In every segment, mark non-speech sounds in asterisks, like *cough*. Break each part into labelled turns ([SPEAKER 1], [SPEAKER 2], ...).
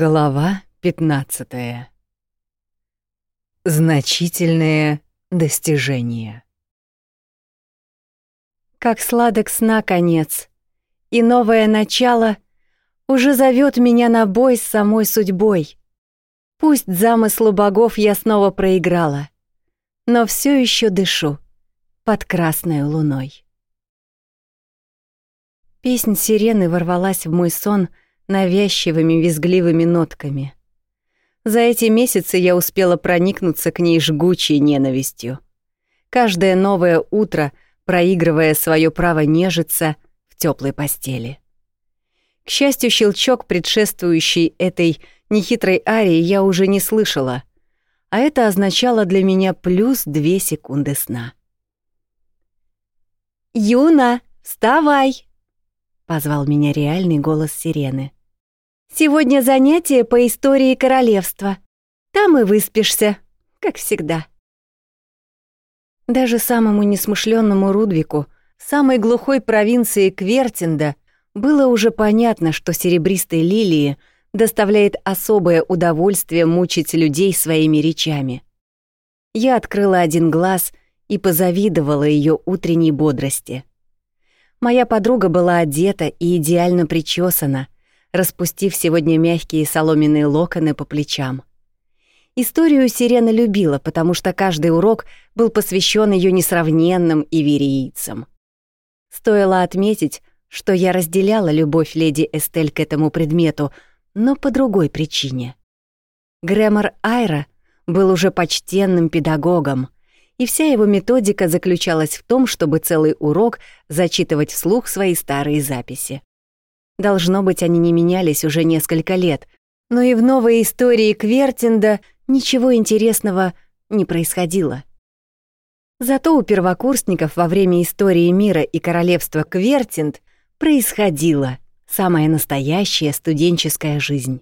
[SPEAKER 1] Глава 15. Значительные достижения.
[SPEAKER 2] Как сладок сна конец, и новое начало уже зовет меня на бой с самой судьбой. Пусть замыслу богов я снова проиграла, но все еще дышу под красной луной. Песнь сирены ворвалась в мой сон — навязчивыми визгливыми нотками. За эти месяцы я успела проникнуться к ней жгучей ненавистью. Каждое новое утро, проигрывая свое право нежиться в теплой постели. К счастью, щелчок, предшествующий этой нехитрой арии, я уже не слышала, а это означало для меня плюс две секунды сна. «Юна, вставай!» — позвал меня реальный голос сирены. Сегодня занятие по истории королевства. Там и выспишься, как всегда. Даже самому несмышленному Рудвику, самой глухой провинции Квертинда, было уже понятно, что серебристой лилии доставляет особое удовольствие мучить людей своими речами. Я открыла один глаз и позавидовала ее утренней бодрости. Моя подруга была одета и идеально причесана — распустив сегодня мягкие соломенные локоны по плечам. Историю Сирена любила, потому что каждый урок был посвящен ее несравненным иверийцам. Стоило отметить, что я разделяла любовь леди Эстель к этому предмету, но по другой причине. Грэмор Айра был уже почтенным педагогом, и вся его методика заключалась в том, чтобы целый урок зачитывать вслух свои старые записи. Должно быть, они не менялись уже несколько лет, но и в новой истории Квертинда ничего интересного не происходило. Зато у первокурсников во время истории мира и королевства Квертинд происходила самая настоящая студенческая жизнь.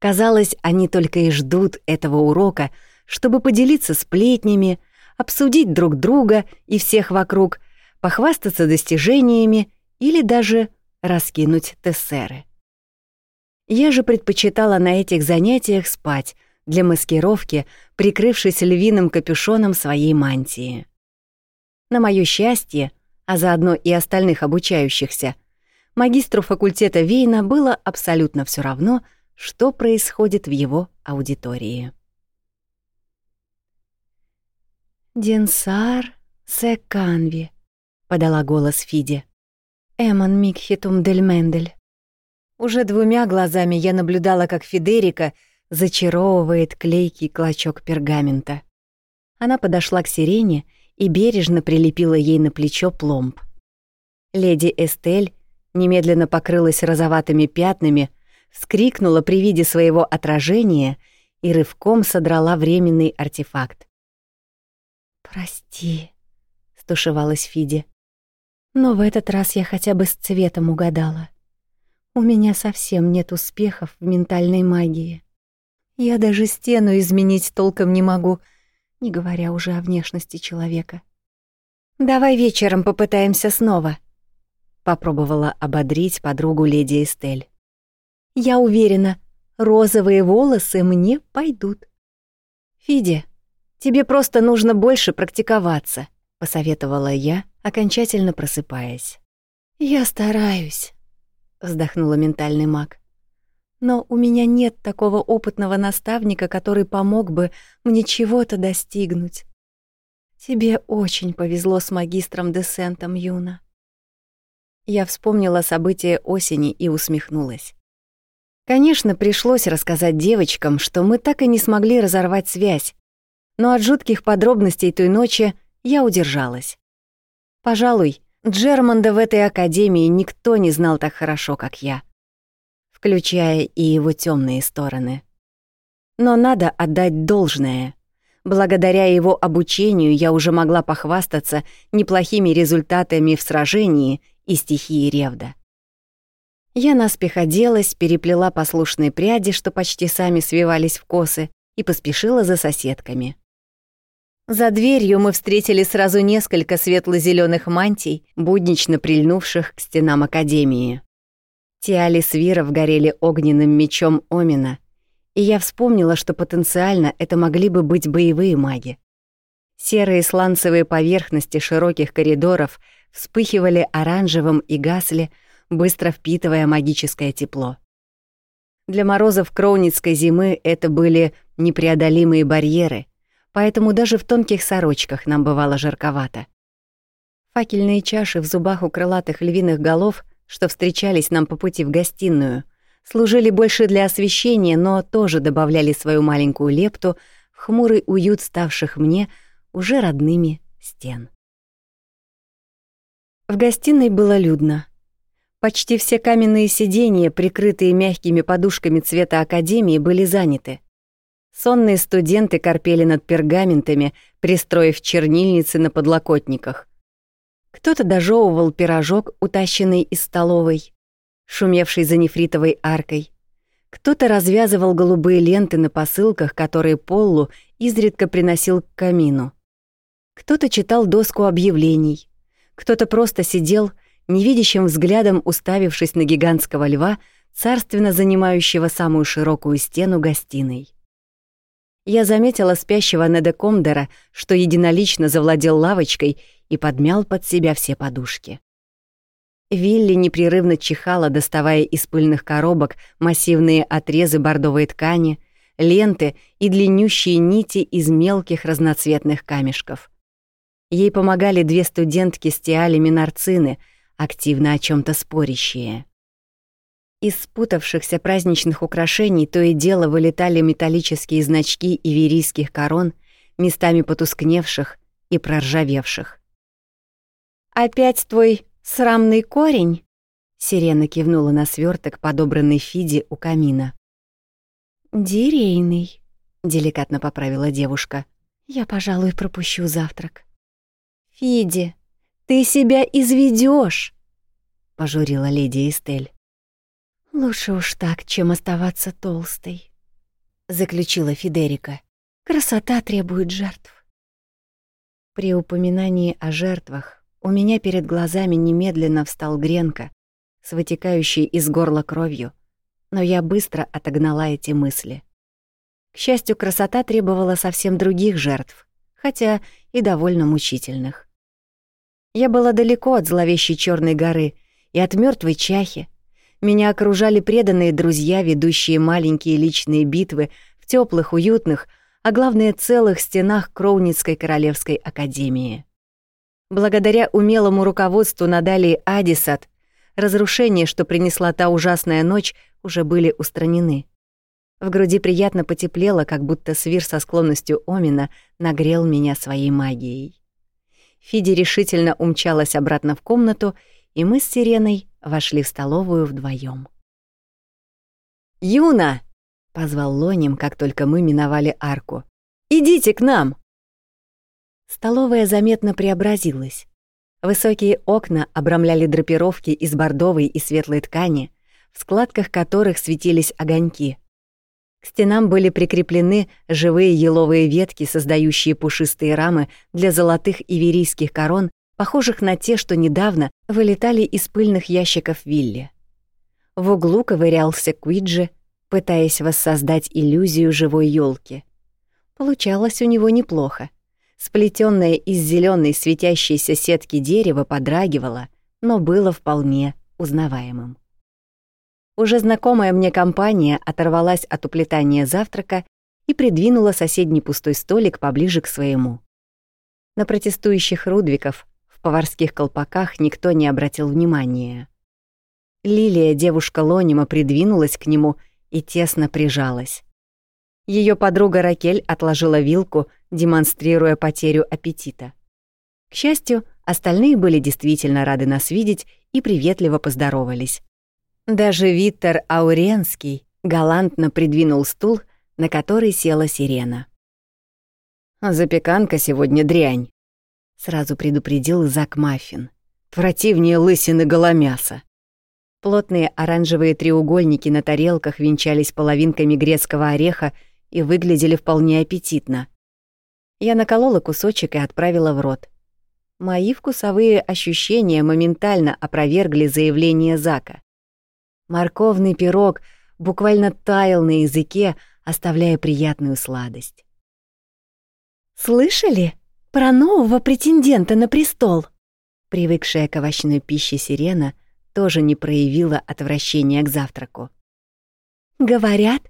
[SPEAKER 2] Казалось, они только и ждут этого урока, чтобы поделиться сплетнями, обсудить друг друга и всех вокруг, похвастаться достижениями или даже раскинуть тессеры. Я же предпочитала на этих занятиях спать, для маскировки, прикрывшись львиным капюшоном своей мантии. На моё счастье, а заодно и остальных обучающихся, магистру факультета Вейна было абсолютно всё равно, что происходит в его аудитории. «Денсар Секанви», — подала голос Фиде. Эмон Микхитум дель Мендель. Уже двумя глазами я наблюдала, как Федерика зачаровывает клейкий клочок пергамента. Она подошла к сирене и бережно прилепила ей на плечо пломб. Леди Эстель немедленно покрылась розоватыми пятнами, вскрикнула при виде своего отражения и рывком содрала временный артефакт. «Прости», — стушевалась Фиди. Но в этот раз я хотя бы с цветом угадала. У меня совсем нет успехов в ментальной магии. Я даже стену изменить толком не могу, не говоря уже о внешности человека. «Давай вечером попытаемся снова», — попробовала ободрить подругу леди Эстель. «Я уверена, розовые волосы мне пойдут». «Фиди, тебе просто нужно больше практиковаться», — посоветовала я, окончательно просыпаясь. «Я стараюсь», — вздохнула ментальный маг. «Но у меня нет такого опытного наставника, который помог бы мне чего-то достигнуть. Тебе очень повезло с магистром Десентом, Юна». Я вспомнила события осени и усмехнулась. Конечно, пришлось рассказать девочкам, что мы так и не смогли разорвать связь, но от жутких подробностей той ночи я удержалась. Пожалуй, Джермонда в этой академии никто не знал так хорошо, как я, включая и его темные стороны. Но надо отдать должное. Благодаря его обучению я уже могла похвастаться неплохими результатами в сражении и стихии Ревда. Я наспех оделась, переплела послушные пряди, что почти сами свивались в косы, и поспешила за соседками. За дверью мы встретили сразу несколько светло зеленых мантий, буднично прильнувших к стенам академии. Тиали свиров горели огненным мечом Омина, и я вспомнила, что потенциально это могли бы быть боевые маги. Серые сланцевые поверхности широких коридоров вспыхивали оранжевым и гасли, быстро впитывая магическое тепло. Для морозов кроуницкой зимы это были непреодолимые барьеры, поэтому даже в тонких сорочках нам бывало жарковато. Факельные чаши в зубах у крылатых львиных голов, что встречались нам по пути в гостиную, служили больше для освещения, но тоже добавляли свою маленькую лепту в хмурый уют ставших мне уже родными стен. В гостиной было людно. Почти все каменные сиденья, прикрытые мягкими подушками цвета академии, были заняты. Сонные студенты корпели над пергаментами, пристроив чернильницы на подлокотниках. Кто-то дожевывал пирожок, утащенный из столовой, шумевший за нефритовой аркой. Кто-то развязывал голубые ленты на посылках, которые Поллу изредка приносил к камину. Кто-то читал доску объявлений. Кто-то просто сидел, невидящим взглядом уставившись на гигантского льва, царственно занимающего самую широкую стену гостиной. Я заметила спящего Неда Комдера, что единолично завладел лавочкой и подмял под себя все подушки. Вилли непрерывно чихала, доставая из пыльных коробок массивные отрезы бордовой ткани, ленты и длиннющие нити из мелких разноцветных камешков. Ей помогали две студентки с тиалями нарцины, активно о чем то спорящие. Из спутавшихся праздничных украшений то и дело вылетали металлические значки иверийских корон, местами потускневших и проржавевших. «Опять твой срамный корень?» Сирена кивнула на сверток, подобранный Фиди у камина. «Дирейный», — деликатно поправила девушка. «Я, пожалуй, пропущу завтрак». «Фиди, ты себя изведешь, пожурила леди Эстель. «Лучше уж так, чем оставаться толстой», — заключила Федерика. «Красота требует жертв». При упоминании о жертвах у меня перед глазами немедленно встал Гренко с вытекающей из горла кровью, но я быстро отогнала эти мысли. К счастью, красота требовала совсем других жертв, хотя и довольно мучительных. Я была далеко от зловещей черной горы и от мертвой чахи, меня окружали преданные друзья, ведущие маленькие личные битвы в теплых, уютных, а главное целых стенах Кроуницкой Королевской Академии. Благодаря умелому руководству Надалии Адисат, разрушения, что принесла та ужасная ночь, уже были устранены. В груди приятно потеплело, как будто свир со склонностью Омина нагрел меня своей магией. Фиди решительно умчалась обратно в комнату, и мы с Сиреной вошли в столовую вдвоем. «Юна!» — позвал Лоним, как только мы миновали арку. «Идите к нам!» Столовая заметно преобразилась. Высокие окна обрамляли драпировки из бордовой и светлой ткани, в складках которых светились огоньки. К стенам были прикреплены живые еловые ветки, создающие пушистые рамы для золотых иверийских корон похожих на те, что недавно вылетали из пыльных ящиков вилли. В углу ковырялся Куиджи, пытаясь воссоздать иллюзию живой елки. Получалось у него неплохо. Сплетенное из зеленой светящейся сетки дерева подрагивало, но было вполне узнаваемым. Уже знакомая мне компания оторвалась от уплетания завтрака и придвинула соседний пустой столик поближе к своему. На протестующих Рудвиков поварских колпаках никто не обратил внимания. Лилия, девушка Лонима, придвинулась к нему и тесно прижалась. Ее подруга Ракель отложила вилку, демонстрируя потерю аппетита. К счастью, остальные были действительно рады нас видеть и приветливо поздоровались. Даже Виттер Ауренский галантно придвинул стул, на который села сирена. «Запеканка сегодня дрянь», сразу предупредил Зак Маффин. Противнее лысины голомяса. Плотные оранжевые треугольники на тарелках венчались половинками грецкого ореха и выглядели вполне аппетитно. Я наколола кусочек и отправила в рот. Мои вкусовые ощущения моментально опровергли заявление Зака. Морковный пирог буквально таял на языке, оставляя приятную сладость. «Слышали про нового претендента на престол?» Привыкшая к овощной пище сирена тоже не проявила отвращения к завтраку. «Говорят,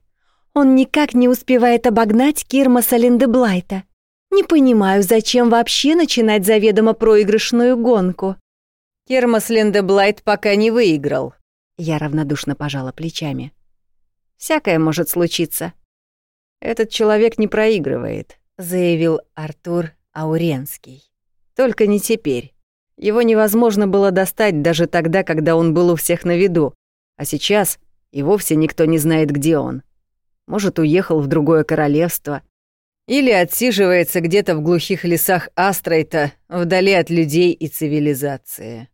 [SPEAKER 2] он никак не успевает обогнать Кирмаса Линдеблайта. Не понимаю, зачем вообще начинать заведомо проигрышную гонку».
[SPEAKER 1] Кирмас Линдеблайт пока не выиграл.
[SPEAKER 2] Я равнодушно пожала плечами. Всякое может случиться.
[SPEAKER 1] Этот человек не проигрывает, заявил Артур Ауренский. Только не теперь. Его невозможно было достать даже тогда, когда он был у всех на виду, а сейчас и вовсе никто не знает, где он. Может, уехал в другое королевство, или отсиживается где-то в глухих лесах Астрайта, вдали от людей и цивилизации.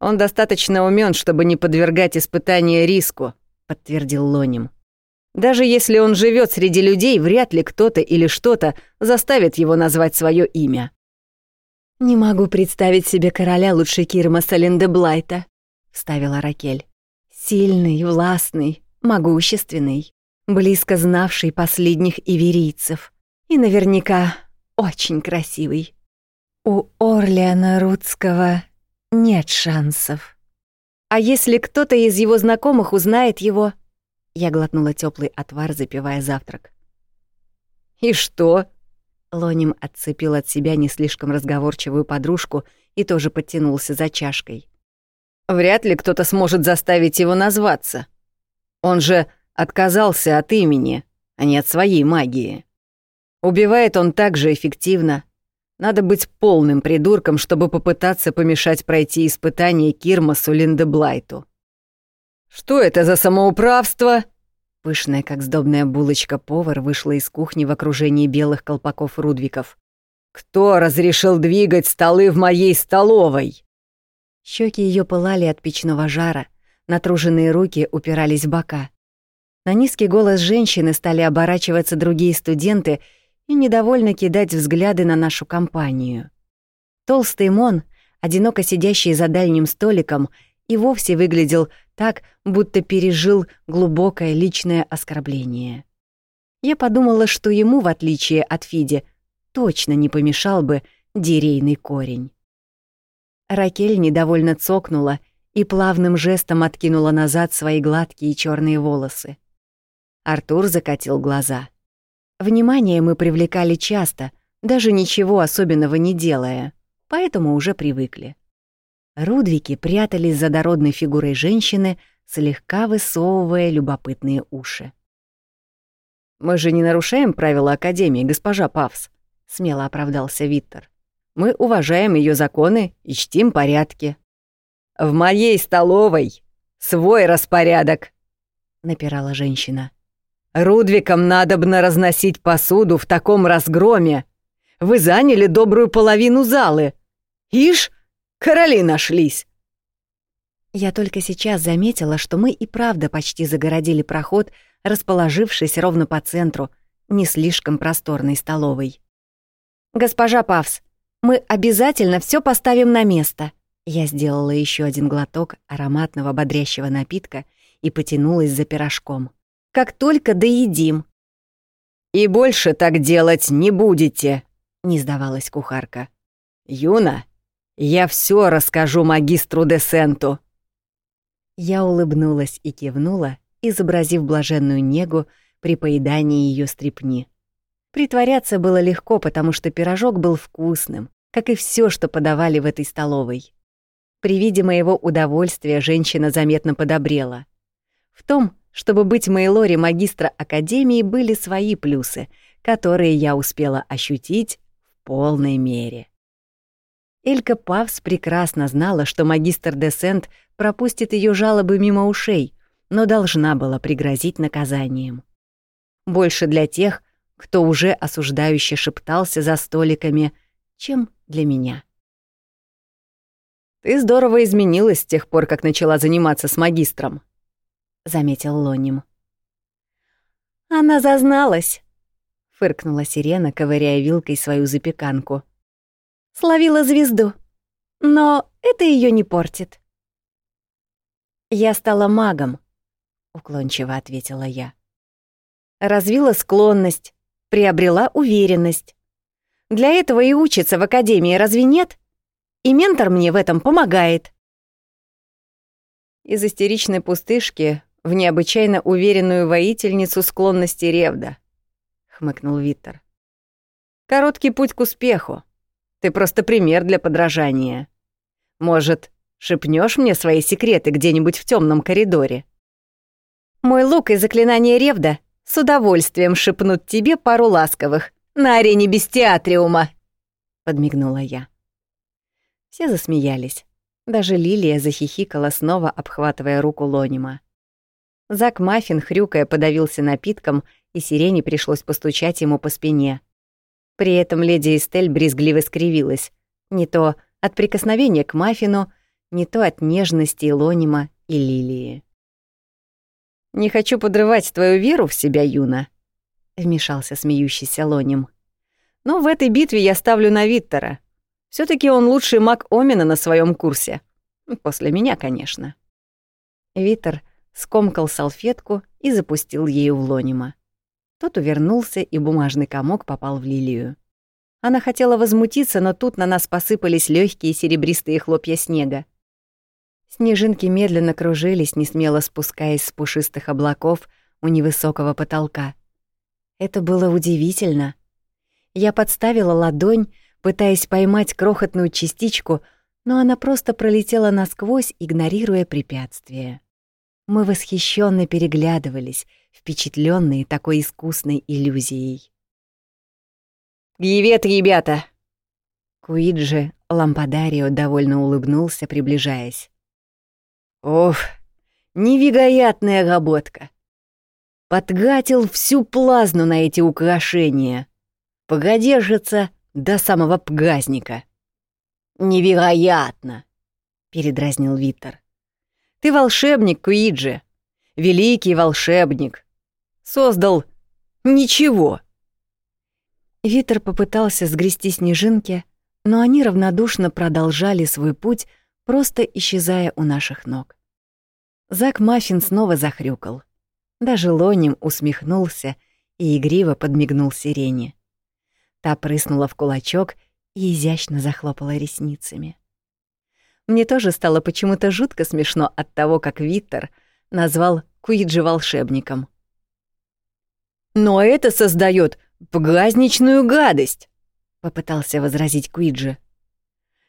[SPEAKER 1] Он достаточно умен, чтобы не подвергать испытания риску, подтвердил Лоним. Даже если он живет среди людей, вряд ли кто-то или что-то заставит его назвать свое имя.
[SPEAKER 2] «Не могу представить себе короля лучше Кирмаса Линдеблайта», — вставила Ракель. «Сильный, властный, могущественный, близко знавший последних иверийцев и наверняка очень красивый. У Орлиана Рудского нет шансов. А если кто-то из его знакомых узнает его? Я глотнула теплый отвар, запивая завтрак.
[SPEAKER 1] И что?
[SPEAKER 2] Лоним отцепил от себя не слишком разговорчивую подружку и тоже подтянулся за чашкой.
[SPEAKER 1] Вряд ли кто-то сможет заставить его назваться. Он же отказался от имени, а не от своей магии. Убивает он так же эффективно, надо быть полным придурком, чтобы попытаться помешать пройти испытание Кирмасу Линдеблайту. «Что это за самоуправство?» Пышная, как сдобная булочка, повар вышла из кухни в окружении белых колпаков-рудвиков. «Кто разрешил двигать столы в моей столовой?»
[SPEAKER 2] Щеки ее пылали от печного жара, натруженные руки упирались в бока. На низкий голос женщины стали оборачиваться другие студенты — и недовольно кидать взгляды на нашу компанию. Толстый Мон, одиноко сидящий за дальним столиком, и вовсе выглядел так, будто пережил глубокое личное оскорбление. Я подумала, что ему, в отличие от Фиди, точно не помешал бы дерейный корень. Ракель недовольно цокнула и плавным жестом откинула назад свои гладкие черные волосы. Артур закатил глаза — Внимание мы привлекали часто, даже ничего особенного не делая, поэтому уже привыкли. Рудвики прятались за дородной фигурой женщины, слегка высовывая любопытные уши.
[SPEAKER 1] «Мы же не нарушаем правила Академии, госпожа Павс», — смело оправдался Виттер. «Мы уважаем ее законы и чтим порядки». «В моей столовой свой распорядок», — напирала женщина. Рудвикам надобно разносить посуду в таком разгроме. Вы заняли добрую половину залы. Ишь, короли нашлись.
[SPEAKER 2] Я только сейчас заметила, что мы и правда почти загородили проход, расположившись ровно по центру, не слишком просторной столовой. «Госпожа Павс, мы обязательно все поставим на место». Я сделала еще один глоток ароматного бодрящего напитка и потянулась за пирожком как только доедим».
[SPEAKER 1] «И больше так делать не будете», — не сдавалась кухарка. «Юна, я все расскажу магистру Десенту».
[SPEAKER 2] Я улыбнулась и кивнула, изобразив блаженную негу при поедании ее стрепни. Притворяться было легко, потому что пирожок был вкусным, как и все, что подавали в этой столовой. При виде моего удовольствия женщина заметно подобрела. В том, чтобы быть Мейлори магистра Академии, были свои плюсы, которые я успела ощутить в полной мере. Элька Павс прекрасно знала, что магистр Десент пропустит ее жалобы мимо ушей, но должна была пригрозить наказанием. Больше для тех, кто уже осуждающе шептался за столиками, чем для меня.
[SPEAKER 1] «Ты здорово изменилась с тех пор, как начала заниматься с магистром», —
[SPEAKER 2] заметил Лоним. «Она зазналась», — фыркнула сирена, ковыряя вилкой свою запеканку. «Словила звезду, но это ее не портит». «Я стала магом», уклончиво ответила я. Развила склонность, приобрела уверенность. Для этого и учится в академии, разве нет? И ментор мне в этом помогает.
[SPEAKER 1] Из истеричной пустышки в необычайно уверенную воительницу склонности Ревда, хмыкнул Виттер. Короткий путь к успеху. Ты просто пример для подражания. Может, шепнешь мне свои секреты где-нибудь в темном коридоре?
[SPEAKER 2] Мой лук и заклинание Ревда с удовольствием шепнут тебе пару ласковых на арене бестиатриума, подмигнула я.
[SPEAKER 1] Все засмеялись. Даже Лилия захихикала, снова обхватывая руку Лонима. Зак Маффин, хрюкая, подавился напитком, и Сирене пришлось постучать ему по спине. При этом леди Эстель брезгливо скривилась. Не то от прикосновения к Маффину, не то от нежности Лонима и Лилии. «Не хочу подрывать твою веру в себя, Юна», — вмешался смеющийся Лоним. «Но в этой битве я ставлю на Виттера. все таки он лучший маг Омена на своем курсе. После меня, конечно». Виттер скомкал салфетку и запустил ею в Лонима. Тот увернулся, и бумажный комок попал в лилию. Она хотела возмутиться, но тут на нас посыпались легкие серебристые хлопья снега. Снежинки медленно кружились, несмело спускаясь с пушистых облаков у невысокого потолка. Это было удивительно. Я подставила ладонь, пытаясь поймать крохотную частичку, но она просто пролетела насквозь, игнорируя препятствие. Мы восхищенно переглядывались, впечатленные такой искусной иллюзией.
[SPEAKER 2] «Привет, ребята!»
[SPEAKER 1] Куиджи Лампадарио довольно улыбнулся, приближаясь.
[SPEAKER 2] «Ох, невероятная работка! Подгатил всю плазну на эти украшения. Погодержится до самого пгазника». «Невероятно!» — передразнил Виттер. Ты волшебник, Куиджи. Великий волшебник. Создал ничего.
[SPEAKER 1] Витер попытался сгрести снежинки, но они равнодушно продолжали свой путь, просто исчезая у наших ног. Зак Маффин снова захрюкал. Даже Лоним усмехнулся и игриво подмигнул сирене. Та прыснула в кулачок и изящно захлопала ресницами. Мне тоже стало почему-то жутко смешно от того, как Виттер назвал Куиджи волшебником.
[SPEAKER 2] «Но это создает праздничную гадость», — попытался возразить Куиджи.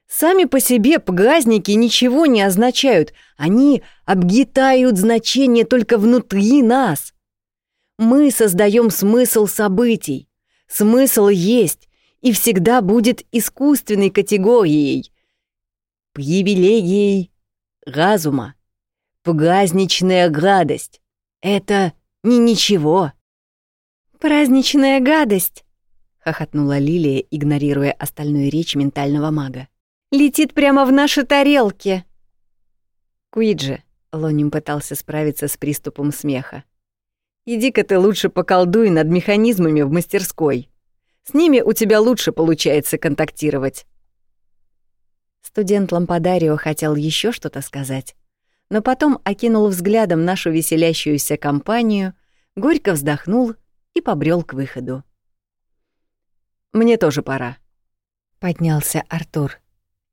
[SPEAKER 2] «Сами по себе праздники ничего не означают, они обгитают значение только внутри нас. Мы создаем смысл событий. Смысл есть и всегда будет искусственной категорией, привилегией разума. Праздничная гадость — это не ничего.
[SPEAKER 1] «Праздничная гадость!» — хохотнула Лилия, игнорируя остальную речь ментального мага. «Летит прямо в наши тарелки!»
[SPEAKER 2] «Куиджи!» — Лоним пытался справиться с приступом смеха. «Иди-ка ты лучше поколдуй над механизмами в мастерской. С ними у тебя лучше получается контактировать».
[SPEAKER 1] Студент Лампадарио хотел еще что-то сказать, но потом окинул взглядом нашу веселящуюся компанию, горько вздохнул и побрел к выходу.
[SPEAKER 2] «Мне тоже пора», — поднялся Артур.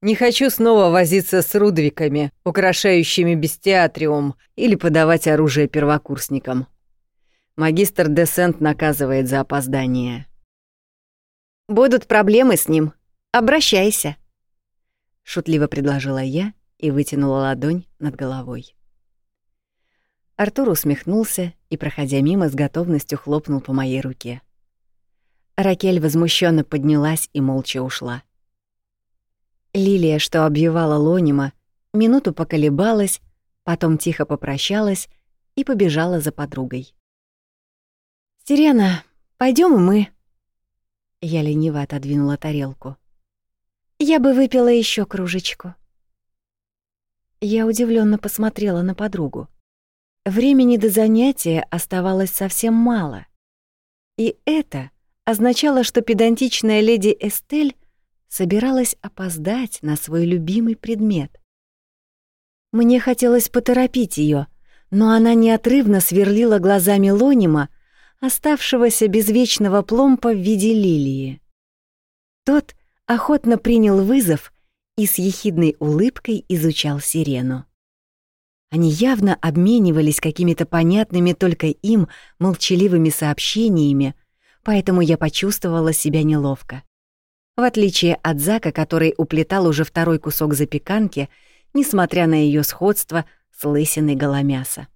[SPEAKER 2] «Не хочу снова возиться с рудвиками, украшающими бестиатриум, или подавать оружие первокурсникам. Магистр Десент наказывает за опоздание».
[SPEAKER 1] «Будут проблемы с ним. Обращайся», —
[SPEAKER 2] шутливо предложила я и вытянула ладонь над головой. Артур усмехнулся и, проходя мимо, с готовностью хлопнул по моей руке. Ракель возмущенно поднялась и молча ушла. Лилия, что обвивала Лонима, минуту поколебалась, потом тихо попрощалась и побежала за подругой.
[SPEAKER 1] «Сирена, пойдем и мы».
[SPEAKER 2] Я лениво отодвинула тарелку.
[SPEAKER 1] Я бы выпила еще кружечку.
[SPEAKER 2] Я удивленно посмотрела на подругу. Времени до занятия оставалось совсем мало. И это означало, что педантичная леди Эстель собиралась опоздать на свой любимый предмет. Мне хотелось поторопить ее, но она неотрывно сверлила глазами Лонима, оставшегося без вечного пломпа в виде лилии. Тот охотно принял вызов и с ехидной улыбкой изучал сирену. Они явно обменивались какими-то понятными только им молчаливыми сообщениями, поэтому я почувствовала себя неловко. В отличие от Зака, который уплетал уже второй кусок запеканки, несмотря на ее сходство с лысиной голомяса.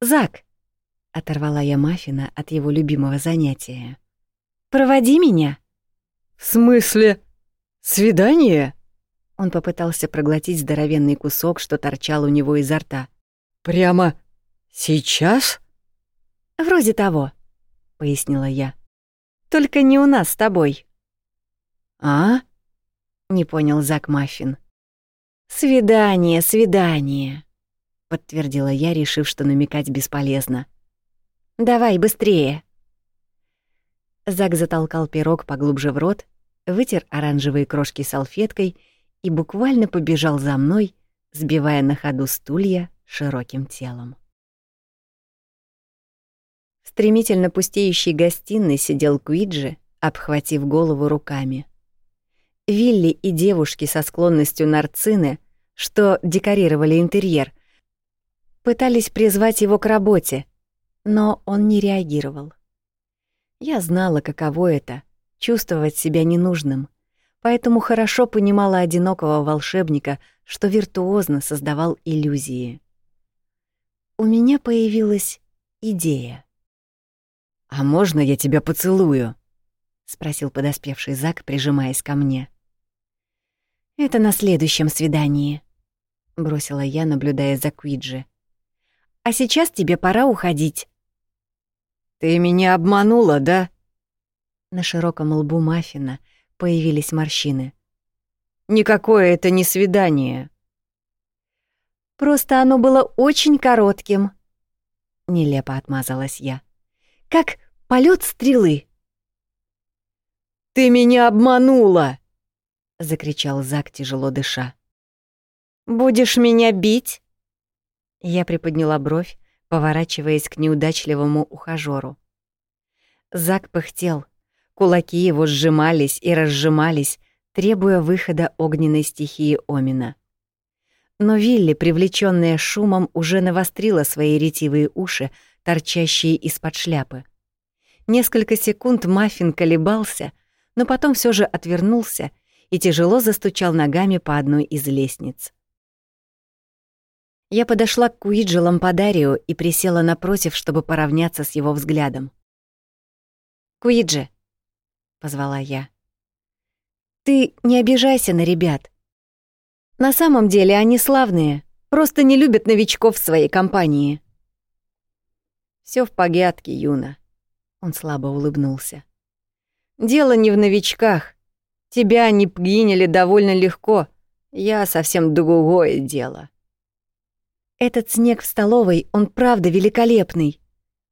[SPEAKER 2] «Зак!» — оторвала я Маффина от его любимого занятия. «Проводи меня!»
[SPEAKER 1] «В смысле? Свидание?»
[SPEAKER 2] Он попытался проглотить здоровенный кусок, что торчал у него изо рта.
[SPEAKER 1] «Прямо сейчас?»
[SPEAKER 2] «Вроде того», — пояснила я. «Только не у нас с тобой».
[SPEAKER 1] «А?»
[SPEAKER 2] — не понял Зак Маффин. «Свидание, свидание», — подтвердила я, решив, что намекать бесполезно. «Давай быстрее». Зак затолкал пирог поглубже в рот, вытер оранжевые крошки салфеткой и буквально побежал за мной, сбивая на ходу стулья широким телом. В стремительно пустеющей гостиной сидел Куиджи, обхватив голову руками. Вилли и девушки со склонностью нарцины, что декорировали интерьер, пытались призвать его к работе, но он не реагировал. Я знала, каково это — чувствовать себя ненужным, поэтому хорошо понимала одинокого волшебника, что виртуозно создавал иллюзии. У меня появилась идея.
[SPEAKER 1] «А можно я тебя поцелую?»
[SPEAKER 2] — спросил подоспевший Зак, прижимаясь ко мне. «Это на следующем свидании», — бросила я, наблюдая за Куиджи. «А сейчас тебе пора уходить».
[SPEAKER 1] «Ты меня обманула, да?»
[SPEAKER 2] На широком лбу Маффина появились морщины.
[SPEAKER 1] «Никакое это не свидание».
[SPEAKER 2] «Просто оно было очень коротким», — нелепо отмазалась я. «Как полет стрелы».
[SPEAKER 1] «Ты меня обманула!»
[SPEAKER 2] — закричал Зак, тяжело дыша.
[SPEAKER 1] «Будешь меня бить?»
[SPEAKER 2] Я приподняла бровь, поворачиваясь к неудачливому ухажёру. Зак пыхтел. Кулаки его сжимались и разжимались, требуя выхода огненной стихии Омина. Но Вилли, привлечённая шумом, уже навострила свои ретивые уши, торчащие из-под шляпы. Несколько секунд Маффин колебался, но потом всё же отвернулся и тяжело застучал ногами по одной из лестниц. Я подошла к Куиджи Лампадарио и присела напротив, чтобы поравняться с его взглядом. «Куиджи», — позвала я, — «ты не обижайся на ребят. На самом деле они славные, просто не любят новичков в своей компании».
[SPEAKER 1] Все в порядке, Юна», — он слабо улыбнулся. «Дело не в новичках. Тебя они приняли довольно легко. Я совсем другое дело.
[SPEAKER 2] Этот снег в столовой, он правда великолепный.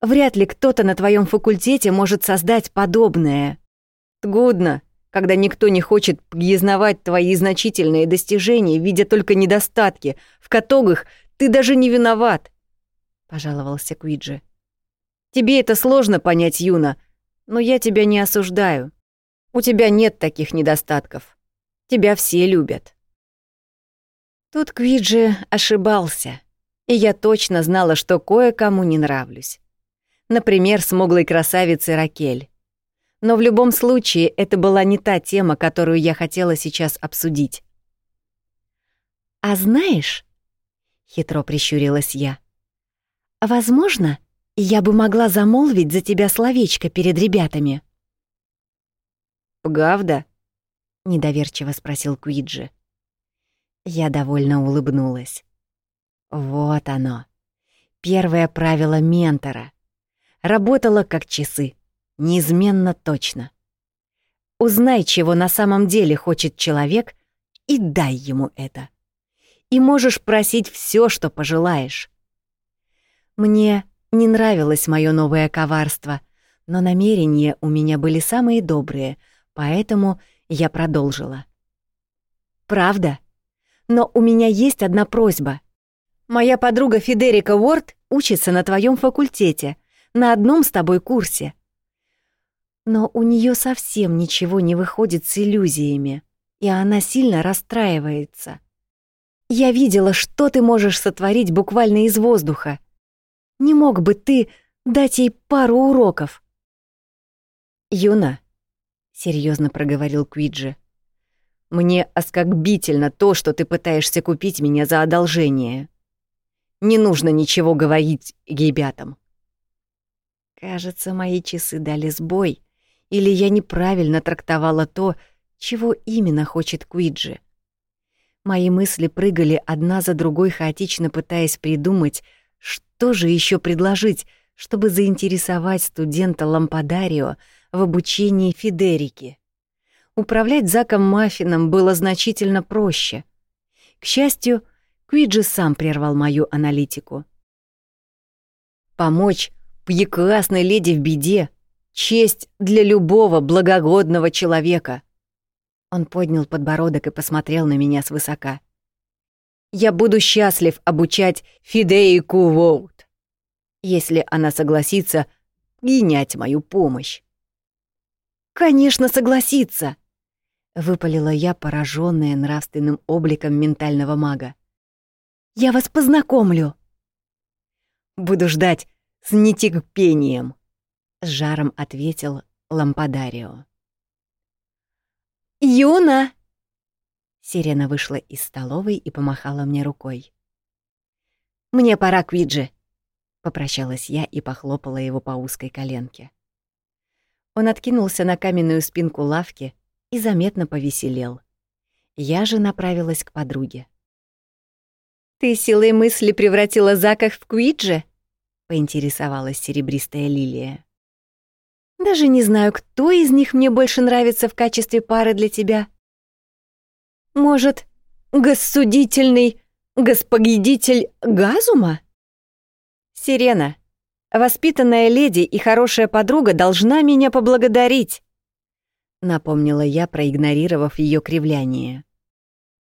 [SPEAKER 2] Вряд ли кто-то на твоем факультете может создать подобное.
[SPEAKER 1] Трудно, когда никто не хочет признавать твои значительные достижения, видя только недостатки, в которых ты даже не виноват, — пожаловался Куиджи. Тебе это сложно понять, Юна, но я тебя не осуждаю. У тебя нет таких недостатков. Тебя все любят.
[SPEAKER 2] Тут Квиджи ошибался, и я точно знала, что кое-кому не нравлюсь. Например, смуглой красавице Ракель. Но в любом случае это была не та тема, которую я хотела сейчас обсудить. «А знаешь...» — хитро прищурилась я. «Возможно, я бы могла замолвить за тебя словечко перед ребятами».
[SPEAKER 1] «Правда?»
[SPEAKER 2] — недоверчиво спросил Куиджи. Я довольно улыбнулась. Вот оно. Первое правило ментора. Работало как часы. Неизменно точно. Узнай, чего на самом деле хочет человек, и дай ему это. И можешь просить все, что пожелаешь. Мне не нравилось мое новое коварство, но намерения у меня были самые добрые — Поэтому я продолжила. «Правда? Но у меня есть одна просьба. Моя подруга Федерика Уорд учится на твоем факультете, на одном с тобой курсе. Но у нее совсем ничего не выходит с иллюзиями, и она сильно расстраивается. Я видела, что ты можешь сотворить буквально из воздуха. Не мог бы ты дать ей пару уроков?
[SPEAKER 1] Юна, серьезно проговорил Квиджи. Мне оскорбительно то, что ты пытаешься купить меня за одолжение. Не нужно ничего говорить ребятам.
[SPEAKER 2] Кажется, мои часы дали сбой, или я неправильно трактовала то, чего именно хочет Квиджи. Мои мысли прыгали одна за другой, хаотично пытаясь придумать, что же еще предложить, чтобы заинтересовать студента Лампадарио в обучении Федерики. Управлять Заком Маффином было значительно проще. К счастью, Куиджи сам прервал мою аналитику.
[SPEAKER 1] Помочь прекрасной леди в беде — честь для любого благородного человека — он поднял подбородок и посмотрел на меня свысока. «Я буду счастлив обучать Фидейку Воут, если она согласится принять мою помощь».
[SPEAKER 2] «Конечно, согласится!» — выпалила я, пораженная нравственным обликом ментального мага. «Я вас познакомлю!»
[SPEAKER 1] «Буду ждать с нетерпением», — с жаром ответил Лампадарио.
[SPEAKER 2] «Юна!»
[SPEAKER 1] Сирена вышла из столовой и помахала мне рукой.
[SPEAKER 2] «Мне пора, Квиджи!»
[SPEAKER 1] — попрощалась я и похлопала его по узкой коленке. Он откинулся на каменную спинку лавки и заметно повеселел. Я же направилась к подруге.
[SPEAKER 2] «Ты силой мысли превратила Заках в Квиджи?» — поинтересовалась серебристая лилия. Даже не знаю, кто из них мне больше нравится в качестве пары для тебя. Может, госудительный господитель Газума? Сирена, воспитанная леди и хорошая подруга должна меня поблагодарить, напомнила я, проигнорировав ее кривляние.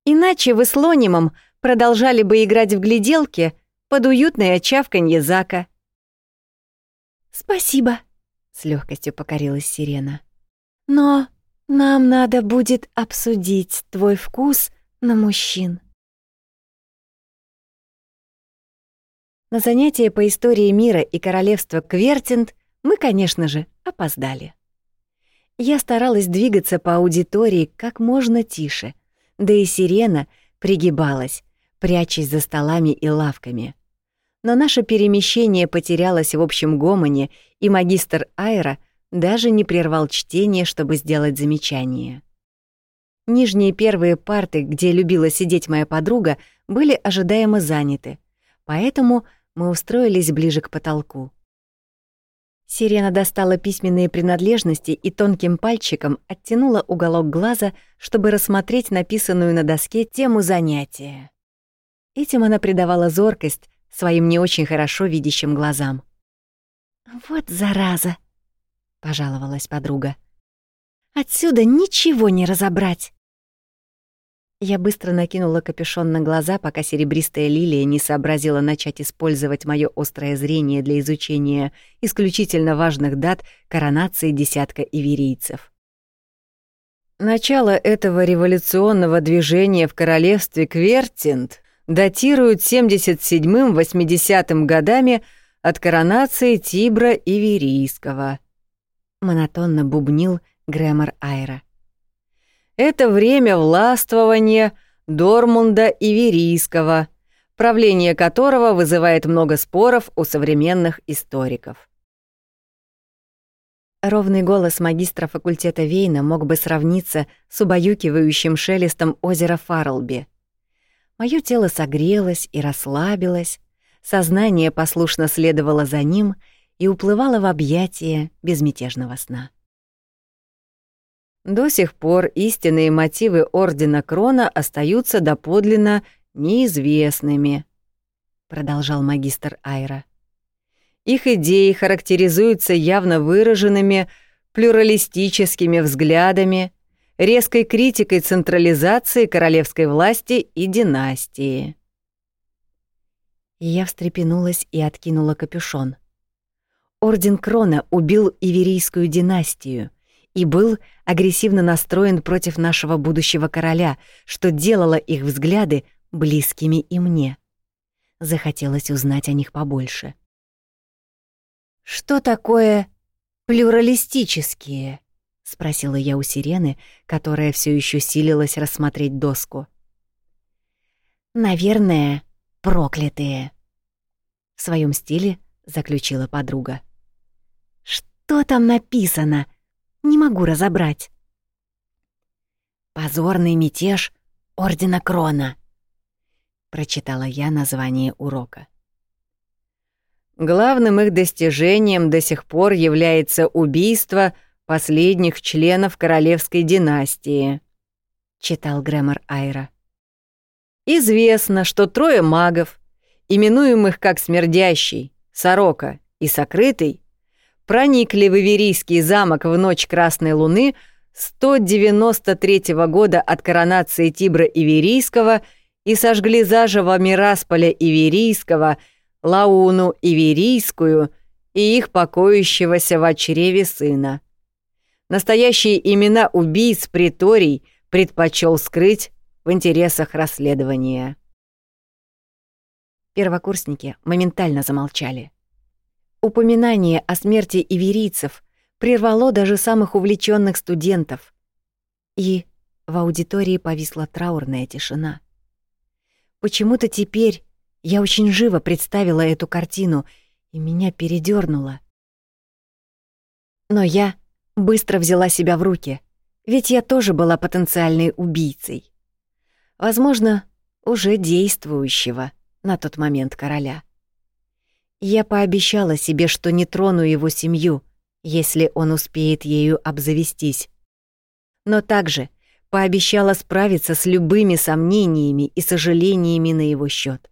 [SPEAKER 2] Иначе вы с Лонимом продолжали бы играть в гляделки под уютное чавканье Зака. Спасибо, с легкостью покорилась Сирена. Но нам надо будет обсудить твой вкус на мужчин. На занятие по истории мира и королевства Квертинт мы, конечно же, опоздали. Я старалась двигаться по аудитории как можно тише, да и сирена пригибалась, прячась за столами и лавками но наше перемещение потерялось в общем гомоне, и магистр Айра даже не прервал чтение, чтобы сделать замечание. Нижние первые парты, где любила сидеть моя подруга, были ожидаемо заняты, поэтому мы устроились ближе к потолку. Сирена достала письменные принадлежности и тонким пальчиком оттянула уголок глаза, чтобы рассмотреть написанную на доске тему занятия. Этим она придавала зоркость, своим не очень хорошо видящим глазам. «Вот зараза!» — пожаловалась подруга. «Отсюда ничего не разобрать!» Я быстро накинула капюшон на глаза, пока серебристая лилия не сообразила начать использовать моё острое зрение для изучения исключительно важных дат коронации десятка иверийцев. Начало этого революционного движения в королевстве Квертинт датируют 77-80 годами от коронации Тибра Иверийского. Монотонно бубнил Грэмор Айра. Это время властвования Дормунда Иверийского, правление которого вызывает много споров у современных историков. Ровный голос магистра факультета Вейна мог бы сравниться с убаюкивающим шелестом озера Фарлби. Моё тело согрелось и расслабилось, сознание послушно следовало за ним и уплывало в объятия безмятежного сна. До сих пор истинные мотивы Ордена Крона остаются доподлинно неизвестными, продолжал магистр Айра. Их идеи характеризуются явно выраженными плюралистическими взглядами, резкой критикой централизации королевской власти и династии. Я встрепенулась и откинула капюшон. Орден Крона убил Иверийскую династию и был агрессивно настроен против нашего будущего короля, что делало их взгляды близкими и мне. Захотелось узнать о них побольше. «Что такое плюралистические?» — спросила я у Сирены, которая все еще силилась рассмотреть доску. «Наверное, проклятые», — в своем стиле заключила подруга. «Что там написано? Не могу разобрать». «Позорный мятеж Ордена Крона», — прочитала я название урока.
[SPEAKER 1] Главным их достижением до сих пор является убийство последних членов королевской династии, читал Грэмор Айра. Известно, что трое магов, именуемых как Смердящий, Сорока и Сокрытый, проникли в Иверийский замок в ночь Красной Луны 193 года от коронации Тибра Иверийского и сожгли заживо Мирасполя Иверийского, Лауну Иверийскую и их покоящегося в чреве сына. Настоящие имена убийц приторий предпочел скрыть в интересах расследования.
[SPEAKER 2] Первокурсники моментально замолчали. Упоминание о смерти иверийцев прервало даже самых увлеченных студентов. И в аудитории повисла траурная тишина. Почему-то теперь я очень живо представила эту картину, и меня передёрнуло. Но я быстро взяла себя в руки, ведь я тоже была потенциальной убийцей. Возможно, уже действующего на тот момент короля. Я пообещала себе, что не трону его семью, если он успеет ею обзавестись. Но также пообещала справиться с любыми сомнениями и сожалениями на его счет.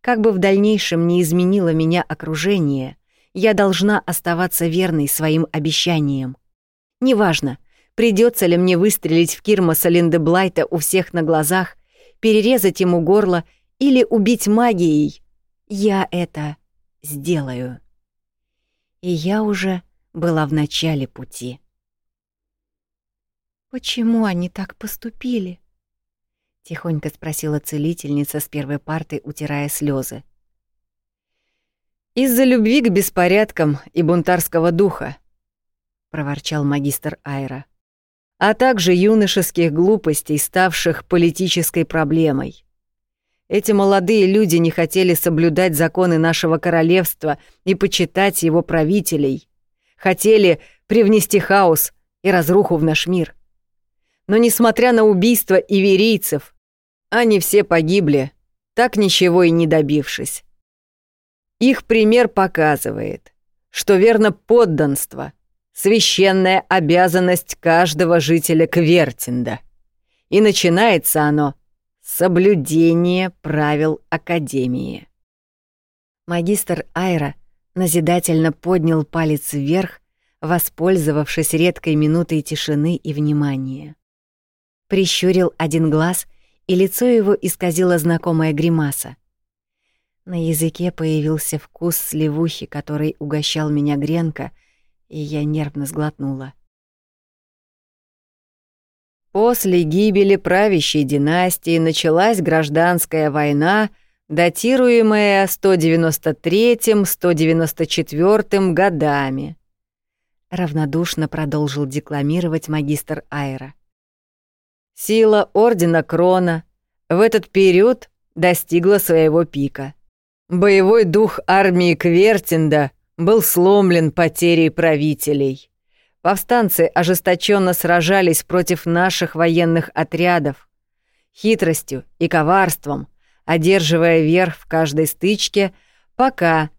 [SPEAKER 2] Как бы в дальнейшем не изменило меня окружение, я должна оставаться верной своим обещаниям. Неважно, придется ли мне выстрелить в Кирмаса Линдеблайта у всех на глазах, перерезать ему горло или убить магией. Я это сделаю. И я уже была в начале пути. «Почему они так поступили?» — тихонько спросила целительница с первой парты, утирая слезы.
[SPEAKER 1] «Из-за любви к беспорядкам и бунтарского духа», — проворчал магистр Айра, «а также юношеских глупостей, ставших политической проблемой. Эти молодые люди не хотели соблюдать законы нашего королевства и почитать его правителей. Хотели привнести хаос и разруху в наш мир. Но несмотря на убийство иверийцев, они все погибли, так ничего и не добившись. Их пример показывает, что верно подданство — священная обязанность каждого жителя Квертинда. И начинается оно с соблюдения правил Академии.
[SPEAKER 2] Магистр Айра назидательно поднял палец вверх, воспользовавшись редкой минутой тишины и внимания. Прищурил один глаз, и лицо его исказило знакомая гримаса — на языке появился вкус сливухи, который угощал меня Гренко, и я нервно сглотнула.
[SPEAKER 1] После гибели правящей династии началась гражданская война, датируемая 193-194 годами.
[SPEAKER 2] Равнодушно продолжил декламировать магистр Айра.
[SPEAKER 1] Сила Ордена Крона в этот период достигла своего пика. Боевой дух армии Квертинда был сломлен потерей правителей. Повстанцы ожесточенно сражались против наших военных отрядов, хитростью и коварством, одерживая верх в каждой стычке, пока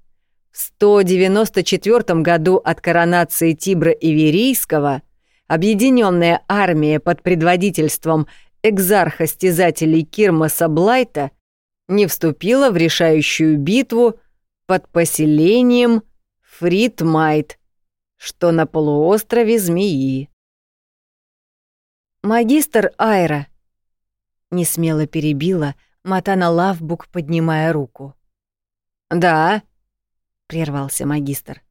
[SPEAKER 1] в 194 году от коронации Тибра Иверийского объединенная армия под предводительством экзарха истязателей Кирмаса Блайта не вступила в решающую битву под поселением Фритмайт, что на полуострове Змеи.
[SPEAKER 2] «Магистр Айра», — несмело перебила Матана Лавбук, поднимая руку.
[SPEAKER 1] «Да», — прервался магистр.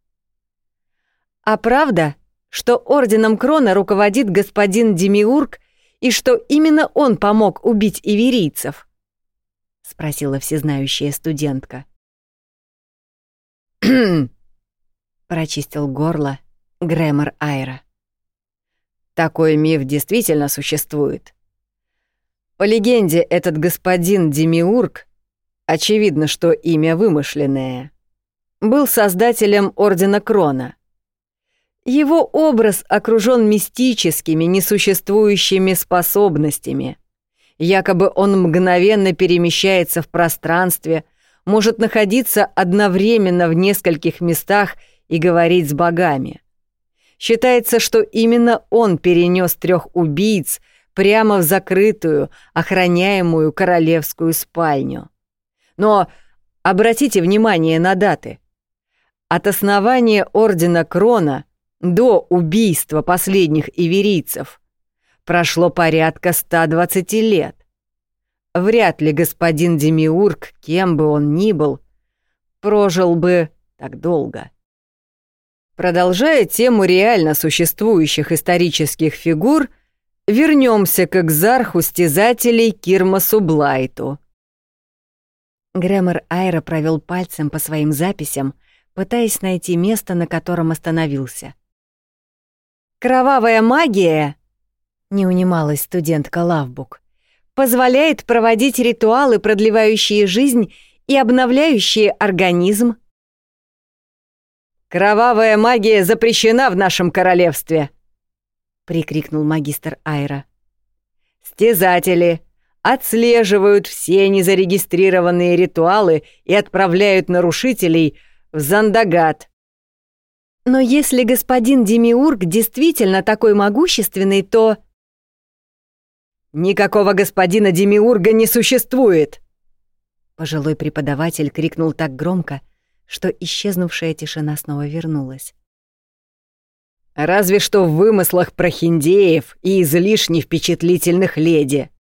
[SPEAKER 1] «А правда, что орденом Крона руководит господин Демиург и что именно он помог убить иверийцев?» — спросила всезнающая студентка. *clears throat* прочистил горло Грэмор Айра. Такой миф действительно существует. По легенде, этот господин Демиург, очевидно, что имя вымышленное, был создателем Ордена Крона. Его образ окружен мистическими, несуществующими способностями. Якобы он мгновенно перемещается в пространстве, может находиться одновременно в нескольких местах и говорить с богами. Считается, что именно он перенес трех убийц прямо в закрытую, охраняемую королевскую спальню. Но обратите внимание на даты. От основания Ордена Крона до убийства последних иверийцев прошло порядка 120 лет. Вряд ли господин Демиург, кем бы он ни был, прожил бы так долго. Продолжая тему реально существующих исторических фигур, вернемся к экзарху стязателей Кирмасу Блайту.
[SPEAKER 2] Грэмор Айра провел пальцем по своим записям, пытаясь найти место, на котором остановился.
[SPEAKER 1] «Кровавая магия!» — не унималась студентка Лавбук. «Позволяет проводить ритуалы, продлевающие жизнь и обновляющие организм». «Кровавая магия запрещена в нашем королевстве!» — прикрикнул магистр Айра. «Стязатели отслеживают все незарегистрированные ритуалы и отправляют нарушителей в Зандагат.
[SPEAKER 2] Но если господин Демиург действительно такой могущественный, то...
[SPEAKER 1] «Никакого господина Демиурга не существует!» Пожилой преподаватель крикнул так громко, что исчезнувшая тишина снова вернулась. «Разве что в вымыслах прохиндеев и излишне впечатлительных леди.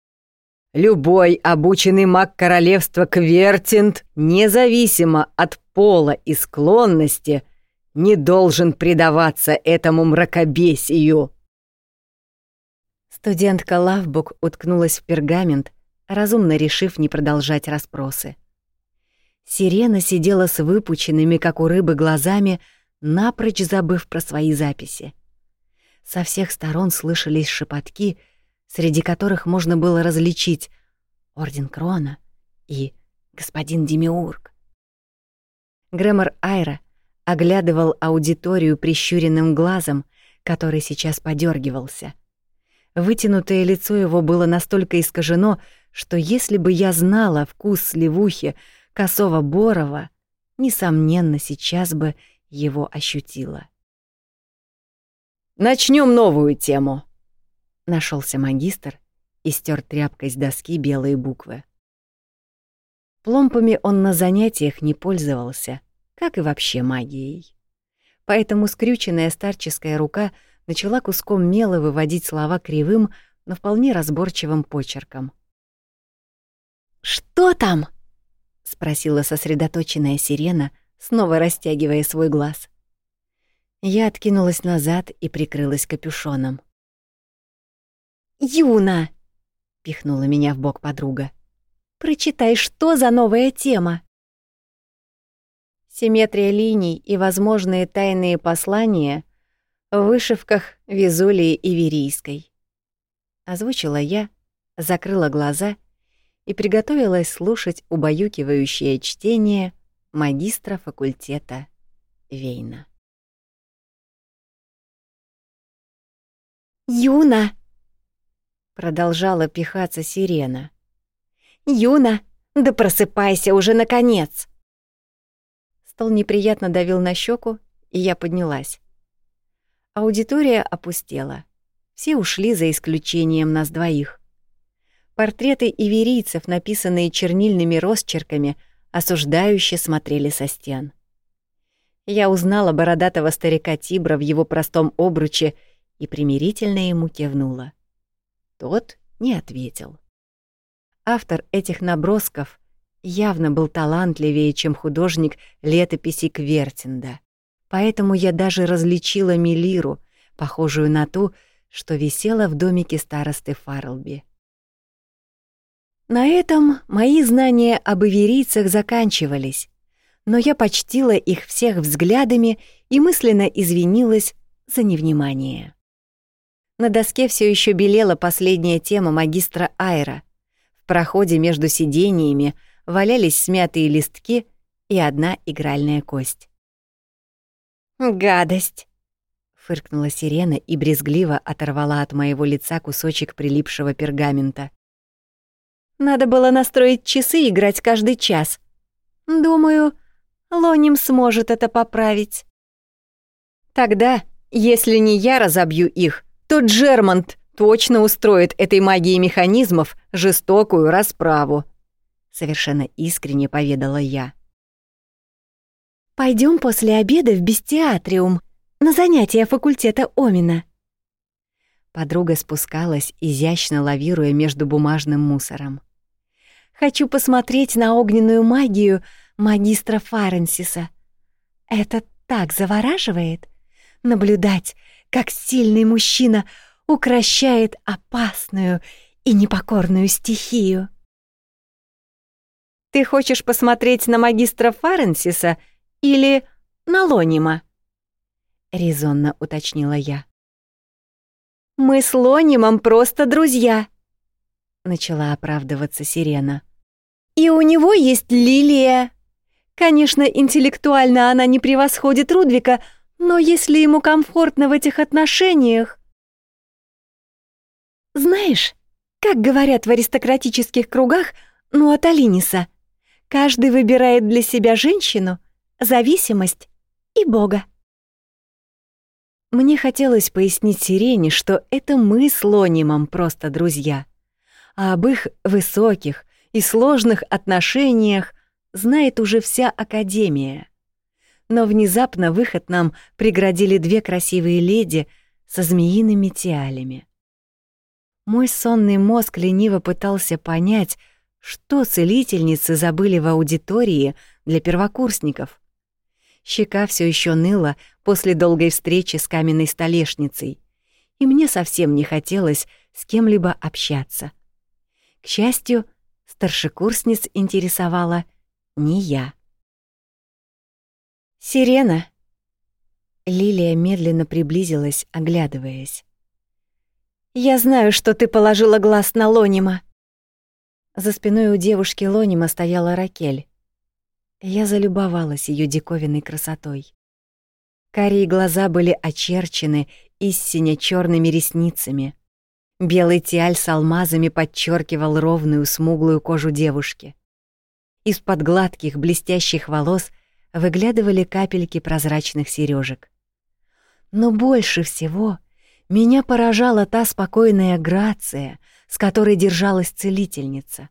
[SPEAKER 1] Любой обученный маг королевства Квертинт, независимо от пола и склонности, не должен предаваться этому мракобесию.
[SPEAKER 2] Студентка Лавбук уткнулась в пергамент, разумно решив не продолжать расспросы. Сирена сидела с выпученными, как у рыбы, глазами, напрочь забыв про свои записи. Со всех сторон слышались шепотки, среди которых можно было различить Орден Крона и господин Демиург. Грэмор Айра оглядывал аудиторию прищуренным глазом, который сейчас подергивался. Вытянутое лицо его было настолько искажено, что если бы я знала вкус сливухи косого Борова, несомненно, сейчас бы его ощутила.
[SPEAKER 1] Начнем новую тему. Нашелся магистр и стер тряпкой с доски белые буквы.
[SPEAKER 2] Пломпами он на занятиях не пользовался — как и вообще магией. Поэтому скрюченная старческая рука начала куском мела выводить слова кривым, но вполне разборчивым почерком. «Что там?» — спросила сосредоточенная сирена, снова растягивая свой глаз. Я откинулась назад и прикрылась капюшоном. «Юна!» — пихнула меня в бок подруга. «Прочитай, что за новая тема?» Симметрия линий и возможные тайные послания в вышивках Визулии и Верийской. Озвучила я, закрыла глаза и приготовилась слушать убаюкивающее чтение магистра факультета Вейна. «Юна!» — продолжала пихаться сирена. «Юна, да просыпайся уже, наконец!» Стол неприятно давил на щеку, и я поднялась. Аудитория опустела. Все ушли за исключением нас двоих. Портреты иверийцев, написанные чернильными росчерками, осуждающе смотрели со стен. Я узнала бородатого старика Тибра в его простом обруче и примирительно ему кивнула. Тот не ответил. Автор этих набросков явно был талантливее, чем художник летописи Квертинда. Поэтому я даже различила Милиру, похожую на ту, что висела в домике старосты Фарлби. На этом мои знания об иверийцах заканчивались, но я почтила их всех взглядами и мысленно извинилась за невнимание. На доске все еще белела последняя тема магистра Айра. В проходе между сидениями валялись смятые листки и одна игральная кость.
[SPEAKER 1] «Гадость!»
[SPEAKER 2] — фыркнула сирена и брезгливо оторвала от моего лица кусочек прилипшего пергамента.
[SPEAKER 1] Надо было настроить часы и играть каждый час. Думаю, Лоним сможет это поправить. Тогда, если не я разобью их, то Джермонт точно устроит этой магией механизмов жестокую расправу. Совершенно искренне поведала я. Пойдем после обеда в бестиатриум на занятия факультета Омина.
[SPEAKER 2] Подруга спускалась, изящно лавируя между бумажным мусором.
[SPEAKER 1] Хочу посмотреть на огненную магию магистра Фаренсиса. Это так завораживает — наблюдать, как сильный мужчина укращает опасную и непокорную стихию. Ты хочешь посмотреть на магистра Фаренсиса или на Лонима? резонно уточнила я. Мы с Лонимом просто друзья, начала оправдываться Сирена. И у него есть Лилия. Конечно, интеллектуально она не превосходит Рудвика, но если ему комфортно в этих отношениях... Знаешь, как говорят в аристократических кругах, ну от Алиниса, каждый выбирает для себя женщину, зависимость и Бога.
[SPEAKER 2] Мне хотелось пояснить Сирене, что это мы с Лонимом просто друзья, а об их высоких, и сложных отношениях знает уже вся Академия. Но внезапно выход нам преградили две красивые леди со змеиными тиалями. Мой сонный мозг лениво пытался понять, что целительницы забыли в аудитории для первокурсников. Щека все еще ныла после долгой встречи с каменной столешницей, и мне совсем не хотелось с кем-либо общаться. К счастью, старшекурсниц интересовала не я.
[SPEAKER 1] «Сирена!»
[SPEAKER 2] Лилия медленно приблизилась, оглядываясь.
[SPEAKER 1] «Я знаю, что ты положила глаз на Лонима».
[SPEAKER 2] За спиной у девушки Лонима стояла Ракель. Я залюбовалась ее диковинной красотой. Карие глаза были очерчены истинно черными ресницами. Белый тиаль с алмазами подчеркивал ровную смуглую кожу девушки. Из-под гладких блестящих волос выглядывали капельки прозрачных сережек. Но больше всего меня поражала та спокойная грация, с которой держалась целительница.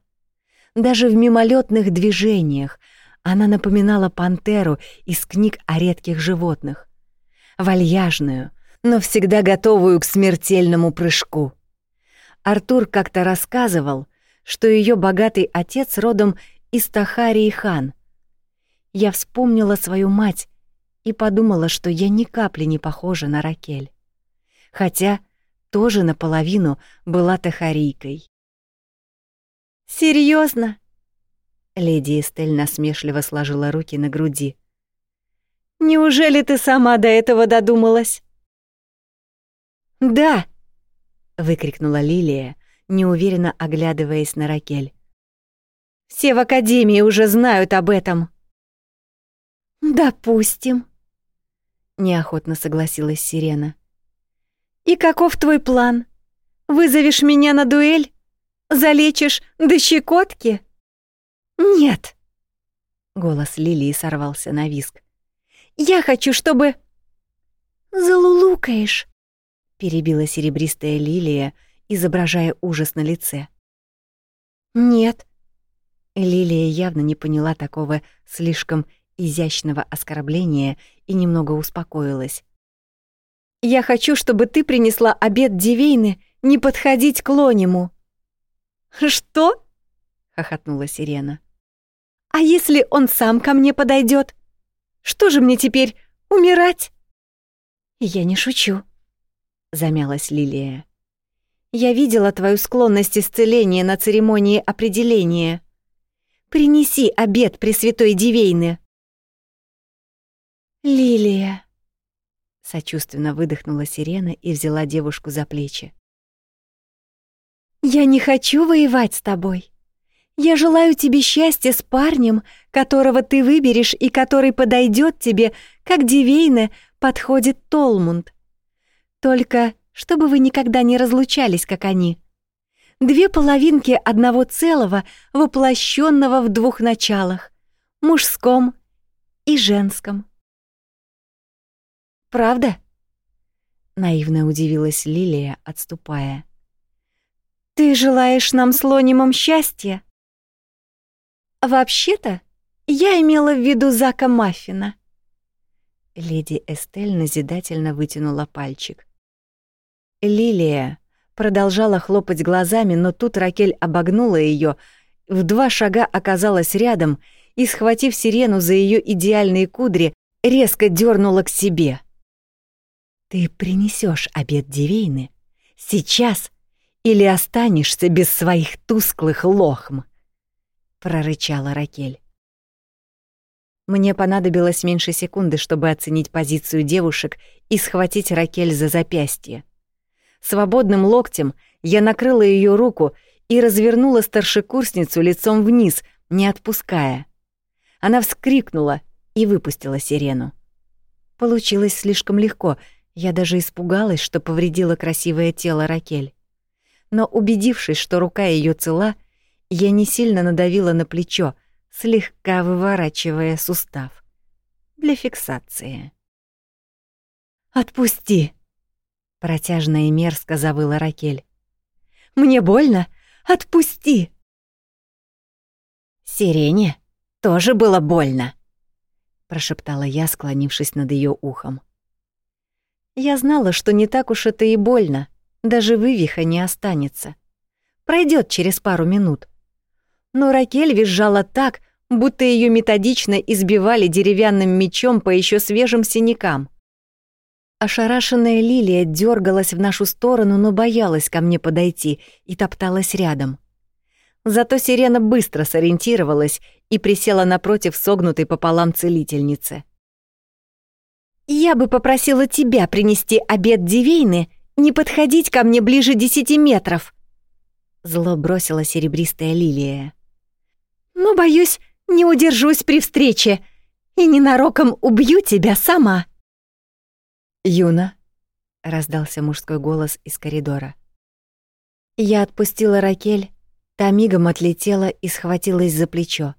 [SPEAKER 2] Даже в мимолетных движениях она напоминала пантеру из книг о редких животных. Вальяжную, но всегда готовую к смертельному прыжку. Артур как-то рассказывал, что ее богатый отец родом из Тахарии хан. Я вспомнила свою мать и подумала, что я ни капли не похожа на Ракель. Хотя тоже наполовину была тахарийкой.
[SPEAKER 1] Серьезно?
[SPEAKER 2] Леди Эстель насмешливо сложила руки на груди.
[SPEAKER 1] «Неужели ты сама до этого додумалась?» «Да», выкрикнула Лилия, неуверенно оглядываясь на Ракель. Все в академии уже знают об этом. Допустим, неохотно согласилась Сирена. И каков твой план? Вызовешь меня на дуэль? Залечишь до щекотки? Нет. Голос Лилии сорвался на виск. Я хочу, чтобы залулукаешь, перебила серебристая лилия, изображая ужас на лице. Нет. Лилия явно не поняла такого слишком изящного оскорбления и немного успокоилась. Я хочу, чтобы ты принесла обед Дивейны не подходить к Лониму. Что? хохотнула Сирена.
[SPEAKER 2] А если он сам ко мне подойдет? Что же мне теперь, умирать? Я не шучу, замялась Лилия. Я видела твою склонность исцеления на церемонии определения. Принеси обед Пресвятой Дивейны. Лилия, сочувственно выдохнула Сирена и взяла девушку за плечи. Я не хочу воевать с тобой. Я желаю тебе счастья с парнем, которого ты выберешь и который подойдет тебе, как Дивейне подходит Толмунд. Только чтобы вы никогда не разлучались, как они. Две половинки одного целого, воплощенного в двух началах — мужском и женском. «Правда?» — наивно удивилась Лилия, отступая. «Ты желаешь нам с Лонимом счастья?» «Вообще-то, я имела в виду Зака Маффина». Леди Эстель назидательно вытянула пальчик. Лилия продолжала хлопать глазами, но тут Ракель обогнула ее, в два шага оказалась рядом и, схватив сирену за ее идеальные кудри, резко дернула к себе. «Ты принесешь обед Дивейны сейчас или останешься без своих тусклых лохм?» — прорычала Ракель. Мне понадобилось меньше секунды, чтобы оценить позицию девушек и схватить Ракель за запястье. Свободным локтем я накрыла ее руку и развернула старшекурсницу лицом вниз, не отпуская. Она вскрикнула и выпустила сирену. Получилось слишком легко, я даже испугалась, что повредила красивое тело Ракель. Но убедившись, что рука ее цела, — я не сильно надавила на плечо, слегка выворачивая сустав. Для фиксации. «Отпусти!» — протяжно и мерзко завыла Ракель. «Мне больно! Отпусти!» «Сирене тоже было больно!» — прошептала я, склонившись над ее ухом. Я знала, что не так уж это и больно, даже вывиха не останется. Пройдет через пару минут — но Ракель визжала так, будто ее методично избивали деревянным мечом по еще свежим синякам. Ошарашенная Лилия дергалась в нашу сторону, но боялась ко мне подойти и топталась рядом. Зато Сирена быстро сориентировалась и присела напротив согнутой пополам целительницы. «Я бы попросила тебя принести обед Дивейны, не подходить ко мне ближе десяти метров», — зло бросила серебристая лилия но, боюсь, не удержусь при встрече и ненароком убью тебя сама». «Юна», — раздался мужской голос из коридора. Я отпустила Ракель, та мигом отлетела и схватилась за плечо.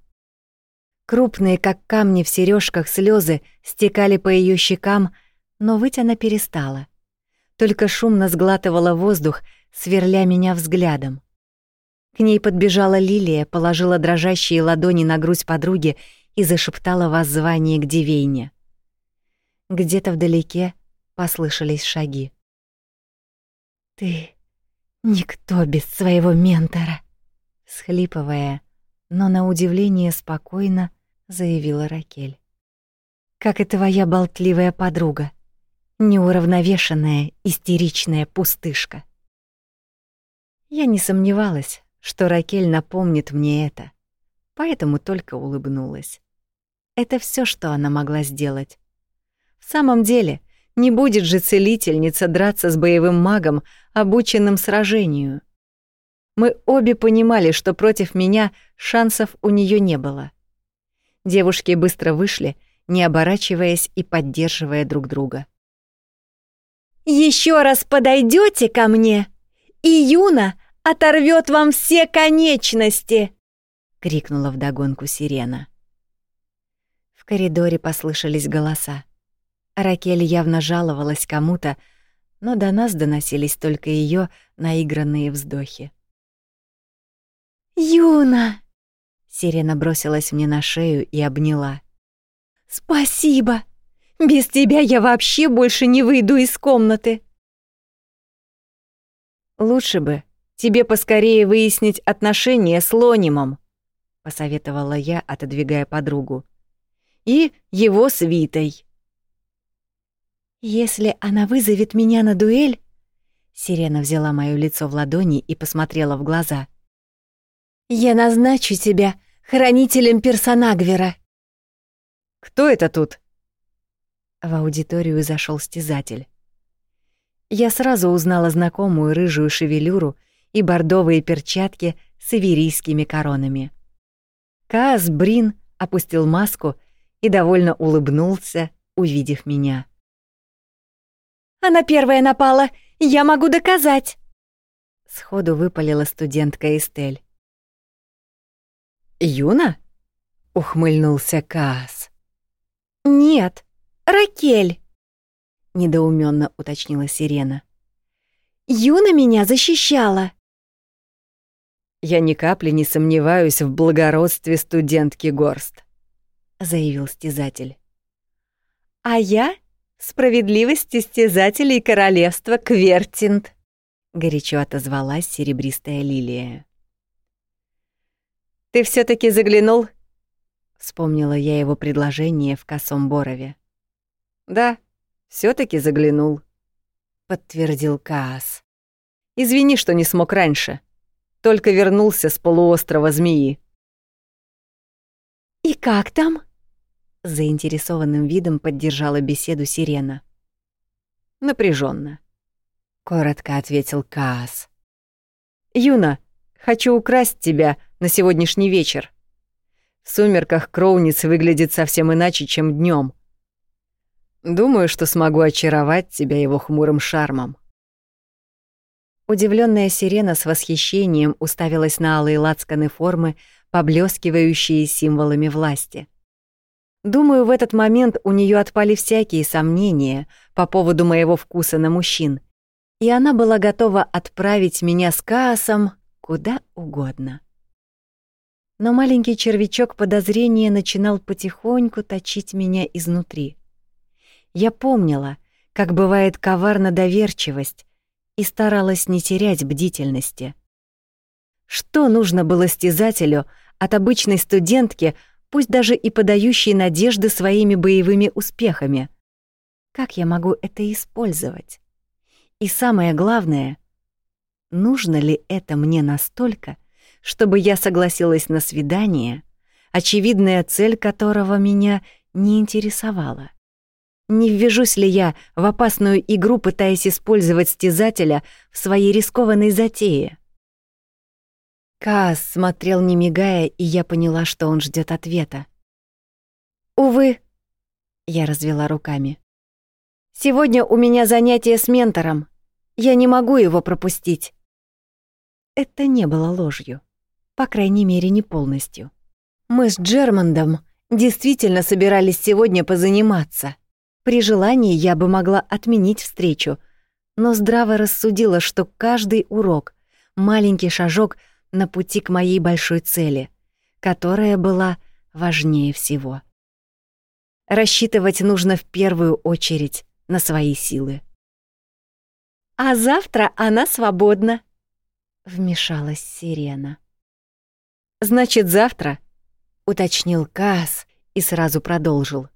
[SPEAKER 2] Крупные, как камни в сережках, слезы стекали по ее щекам, но выть она перестала. Только шумно сглатывала воздух, сверля меня взглядом. К ней подбежала Лилия, положила дрожащие ладони на грудь подруги и зашептала воззвание к Дивейне. Где-то вдалеке послышались шаги. «Ты никто без своего ментора», — схлипывая, но на удивление спокойно заявила Ракель. «Как и твоя болтливая подруга, неуравновешенная, истеричная пустышка». Я не сомневалась, что Ракель напомнит мне это, поэтому только улыбнулась. Это все, что она могла сделать. В самом деле, не будет же целительница драться с боевым магом, обученным сражению. Мы обе понимали, что против меня шансов у нее не было. Девушки быстро вышли, не оборачиваясь и поддерживая друг друга. Еще раз подойдете ко мне, и Юна оторвет вам все конечности!» — крикнула вдогонку сирена. В коридоре послышались голоса. Ракель явно жаловалась кому-то, но до нас доносились только ее наигранные вздохи. «Юна!» — сирена бросилась мне на шею и обняла. «Спасибо! Без тебя я вообще больше не выйду из комнаты!» «Лучше бы Тебе поскорее выяснить отношения с Лонимом», — посоветовала я, отодвигая подругу. И его свитой. Если она вызовет меня на дуэль, Сирена взяла моё лицо в ладони и посмотрела в глаза. Я назначу тебя хранителем персонагвера.
[SPEAKER 1] Кто это тут?
[SPEAKER 2] В аудиторию зашел стязатель. Я сразу узнала знакомую рыжую шевелюру и бордовые перчатки с иверийскими коронами. Каас Брин опустил маску и довольно улыбнулся, увидев меня.
[SPEAKER 3] «Она первая напала! Я могу доказать!»
[SPEAKER 2] Сходу выпалила студентка Эстель.
[SPEAKER 1] «Юна?» — ухмыльнулся Каас.
[SPEAKER 3] «Нет, Ракель!»
[SPEAKER 2] — недоуменно уточнила Сирена.
[SPEAKER 3] «Юна меня защищала!»
[SPEAKER 1] «Я ни капли не сомневаюсь в благородстве студентки Горст», —
[SPEAKER 2] заявил стязатель.
[SPEAKER 3] «А я — справедливость стязателей королевства Квертинт», —
[SPEAKER 2] горячо отозвалась серебристая лилия.
[SPEAKER 1] «Ты все таки заглянул?»
[SPEAKER 2] — вспомнила я его предложение в косом борове.
[SPEAKER 1] «Да, все таки заглянул», — подтвердил Каас. «Извини, что не смог раньше. Только вернулся с полуострова Змеи».
[SPEAKER 3] «И как там?»
[SPEAKER 2] — заинтересованным видом поддержала беседу Сирена.
[SPEAKER 1] Напряженно,
[SPEAKER 2] коротко ответил Каас.
[SPEAKER 1] «Юна, хочу украсть тебя на сегодняшний вечер. В сумерках Кроуниц выглядит совсем иначе, чем днем. Думаю, что смогу очаровать тебя его хмурым шармом».
[SPEAKER 2] Удивленная сирена с восхищением уставилась на алые лацканы формы, поблескивающие символами власти. Думаю, в этот момент у нее отпали всякие сомнения по поводу моего вкуса на мужчин, и она была готова отправить меня с Каасом куда угодно. Но маленький червячок подозрения начинал потихоньку точить меня изнутри. Я помнила, как бывает коварна доверчивость, и старалась не терять бдительности. Что нужно было стязателю от обычной студентки, пусть даже и подающей надежды своими боевыми успехами? Как я могу это использовать? И самое главное, нужно ли это мне настолько, чтобы я согласилась на свидание, очевидная цель которого меня не интересовала? Не ввяжусь ли я в опасную игру, пытаясь использовать стязателя в своей рискованной затее? Каас смотрел не мигая, и я поняла, что он ждет ответа.
[SPEAKER 3] «Увы», —
[SPEAKER 2] я развела руками.
[SPEAKER 3] «Сегодня у меня занятие с ментором. Я не могу его пропустить».
[SPEAKER 2] Это не было ложью. По крайней мере, не полностью. Мы с Джермандом действительно собирались сегодня позаниматься. При желании я бы могла отменить встречу, но здраво рассудила, что каждый урок — маленький шажок на пути к моей большой цели, которая была важнее всего. Рассчитывать нужно в первую очередь на свои силы.
[SPEAKER 3] «А завтра она свободна», —
[SPEAKER 2] вмешалась Сирена.
[SPEAKER 1] «Значит, завтра?»
[SPEAKER 2] — уточнил Каас и сразу продолжил.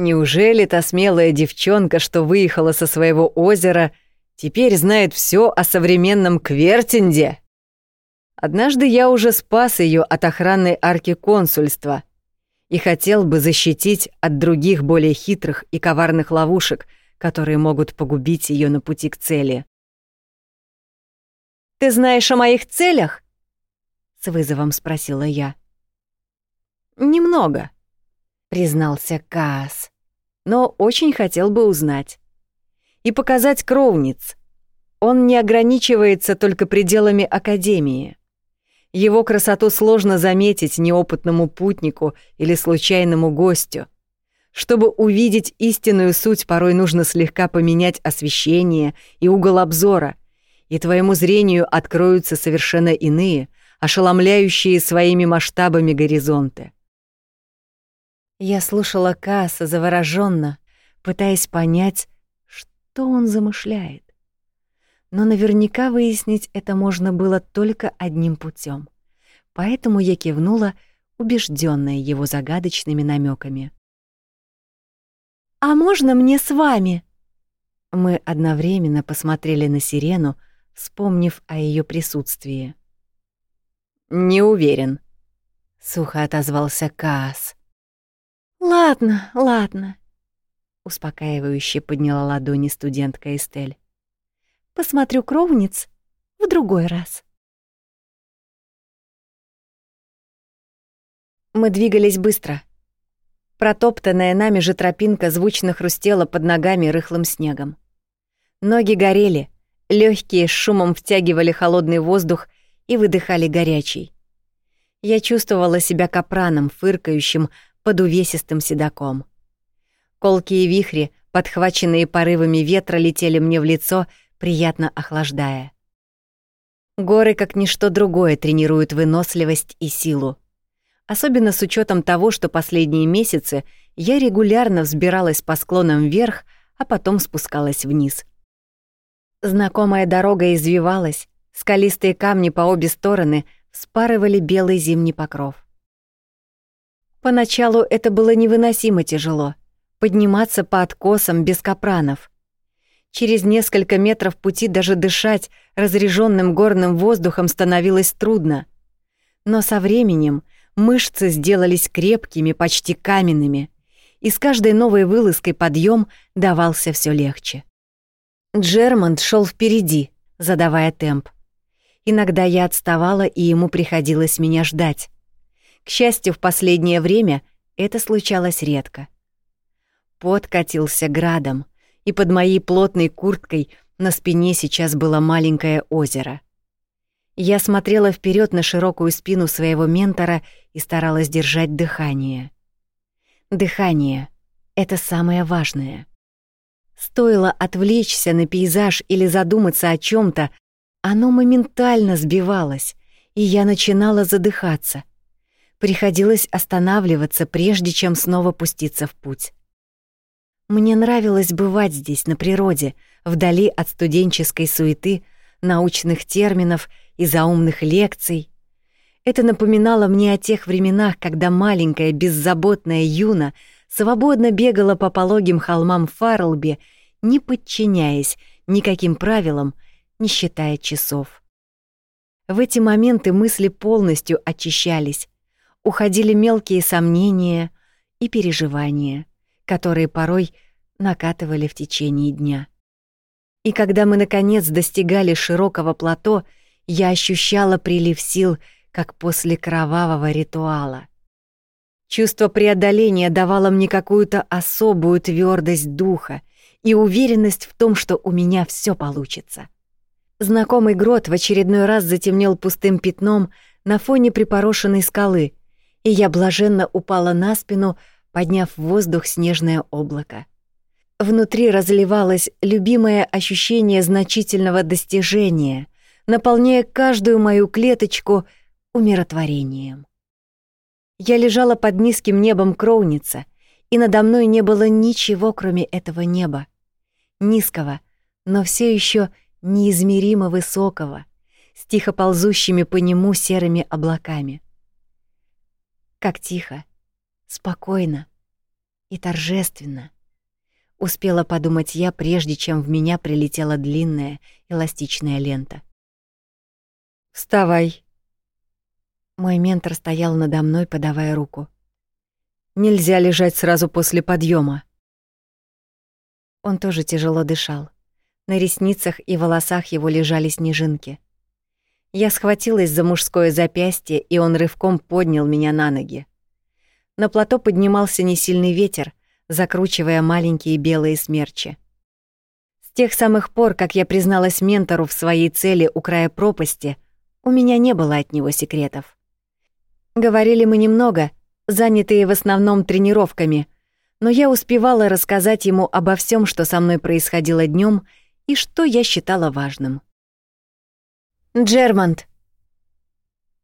[SPEAKER 1] Неужели та смелая девчонка, что выехала со своего озера, теперь знает все о современном Квертинде? Однажды я уже спас ее от охранной арки консульства и хотел бы защитить от других более хитрых и коварных ловушек, которые могут погубить ее на пути к цели.
[SPEAKER 3] «Ты знаешь о моих целях?»
[SPEAKER 2] — с вызовом спросила я.
[SPEAKER 1] «Немного»,
[SPEAKER 2] признался Каас.
[SPEAKER 1] Но очень хотел бы узнать. И показать Кроуниц. Он не ограничивается только пределами Академии. Его красоту сложно заметить неопытному путнику или случайному гостю. Чтобы увидеть истинную суть, порой нужно слегка поменять освещение и угол обзора, и твоему зрению откроются совершенно иные, ошеломляющие своими масштабами горизонты.
[SPEAKER 2] Я слушала Касса завороженно, пытаясь понять, что он замышляет. Но наверняка выяснить это можно было только одним путем поэтому я кивнула, убежденная его загадочными намеками.
[SPEAKER 3] «А можно мне с вами?»
[SPEAKER 2] Мы одновременно посмотрели на сирену, вспомнив о ее присутствии.
[SPEAKER 1] «Не уверен», —
[SPEAKER 2] сухо отозвался Каас.
[SPEAKER 3] «Ладно, ладно», —
[SPEAKER 2] успокаивающе подняла ладони студентка Эстель.
[SPEAKER 3] «Посмотрю кровниц в другой раз».
[SPEAKER 2] Мы двигались быстро. Протоптанная нами же тропинка звучно хрустела под ногами рыхлым снегом. Ноги горели, легкие с шумом втягивали холодный воздух и выдыхали горячий. Я чувствовала себя капраном, фыркающим под увесистым седаком. Колкие вихри, подхваченные порывами ветра, летели мне в лицо, приятно охлаждая. Горы, как ничто другое, тренируют выносливость и силу особенно с учетом того, что последние месяцы я регулярно взбиралась по склонам вверх, а потом спускалась вниз. Знакомая дорога извивалась, скалистые камни по обе стороны вспарывали белый зимний покров. Поначалу это было невыносимо тяжело — подниматься по откосам без капранов. Через несколько метров пути даже дышать разреженным горным воздухом становилось трудно. Но со временем — Мышцы сделались крепкими, почти каменными, и с каждой новой вылазкой подъем давался все легче. Джермонд шел впереди, задавая темп. Иногда я отставала, и ему приходилось меня ждать. К счастью, в последнее время это случалось редко. Пот катился градом, и под моей плотной курткой на спине сейчас было маленькое озеро — я смотрела вперед на широкую спину своего ментора и старалась держать дыхание. Дыхание — это самое важное. Стоило отвлечься на пейзаж или задуматься о чем то оно моментально сбивалось, и я начинала задыхаться. Приходилось останавливаться, прежде чем снова пуститься в путь. Мне нравилось бывать здесь, на природе, вдали от студенческой суеты, научных терминов — и заумных лекций. Это напоминало мне о тех временах, когда маленькая беззаботная Юна свободно бегала по пологим холмам Фарлби, не подчиняясь никаким правилам, не считая часов. В эти моменты мысли полностью очищались, уходили мелкие сомнения и переживания, которые порой накатывали в течение дня. И когда мы, наконец, достигали широкого плато — я ощущала прилив сил, как после кровавого ритуала. Чувство преодоления давало мне какую-то особую твердость духа и уверенность в том, что у меня все получится. Знакомый грот в очередной раз затемнел пустым пятном на фоне припорошенной скалы, и я блаженно упала на спину, подняв в воздух снежное облако. Внутри разливалось любимое ощущение значительного достижения — наполняя каждую мою клеточку умиротворением. Я лежала под низким небом Кроуница, и надо мной не было ничего, кроме этого неба. Низкого, но все еще неизмеримо высокого, с тихо ползущими по нему серыми облаками. Как тихо, спокойно и торжественно. Успела подумать я, прежде чем в меня прилетела длинная эластичная лента. «Вставай!» Мой ментор стоял надо мной, подавая руку. «Нельзя лежать сразу после подъема. Он тоже тяжело дышал. На ресницах и волосах его лежали снежинки. Я схватилась за мужское запястье, и он рывком поднял меня на ноги. На плато поднимался несильный ветер, закручивая маленькие белые смерчи. С тех самых пор, как я призналась ментору в своей цели у края пропасти — у меня не было от него секретов. Говорили мы немного, занятые в основном тренировками, но я успевала рассказать ему обо всем, что со мной происходило днем и что я считала важным. «Джермонт!»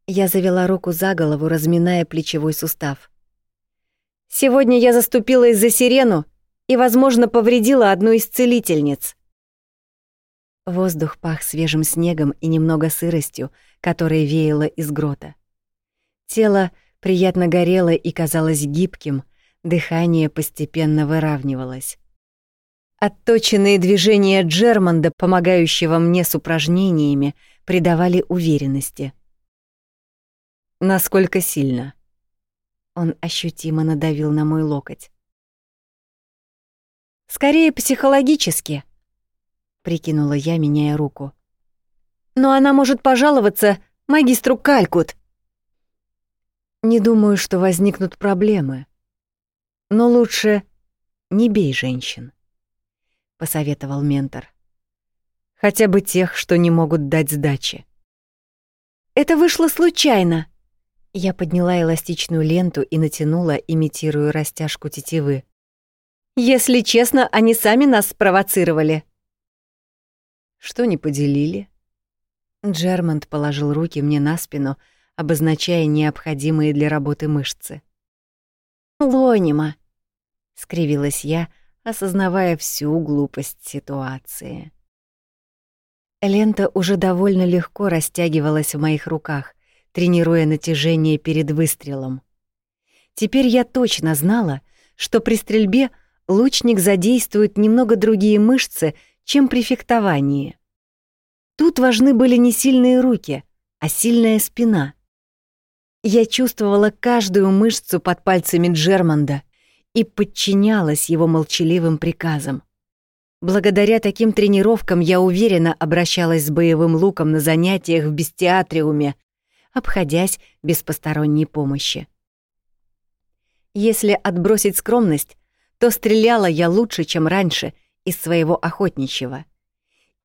[SPEAKER 2] Я завела руку за голову, разминая плечевой сустав. «Сегодня я заступилась за сирену и, возможно, повредила одну из целительниц». Воздух пах свежим снегом и немного сыростью, которая веяла из грота. Тело приятно горело и казалось гибким, дыхание постепенно выравнивалось. Отточенные движения Джерманда, помогающего мне с упражнениями, придавали уверенности. Насколько сильно? Он ощутимо надавил на мой локоть.
[SPEAKER 3] Скорее психологически, прикинула я, меняя руку. Но она может пожаловаться магистру Калькут.
[SPEAKER 2] Не думаю, что возникнут проблемы. Но лучше не бей женщин, посоветовал ментор. Хотя бы тех, что не могут дать сдачи.
[SPEAKER 3] Это вышло случайно.
[SPEAKER 2] Я подняла эластичную ленту и натянула, имитируя растяжку тетивы.
[SPEAKER 3] Если честно, они сами нас спровоцировали.
[SPEAKER 2] Что не поделили? Джермонт положил руки мне на спину, обозначая необходимые для работы мышцы.
[SPEAKER 3] «Лонима», —
[SPEAKER 2] скривилась я, осознавая всю глупость ситуации. Лента уже довольно легко растягивалась в моих руках, тренируя натяжение перед выстрелом. Теперь я точно знала, что при стрельбе лучник задействует немного другие мышцы, чем при фехтовании. Тут важны были не сильные руки, а сильная спина. Я чувствовала каждую мышцу под пальцами Джерманда и подчинялась его молчаливым приказам. Благодаря таким тренировкам я уверенно обращалась с боевым луком на занятиях в бестиатриуме, обходясь без посторонней помощи. Если отбросить скромность, то стреляла я лучше, чем раньше, из своего охотничьего.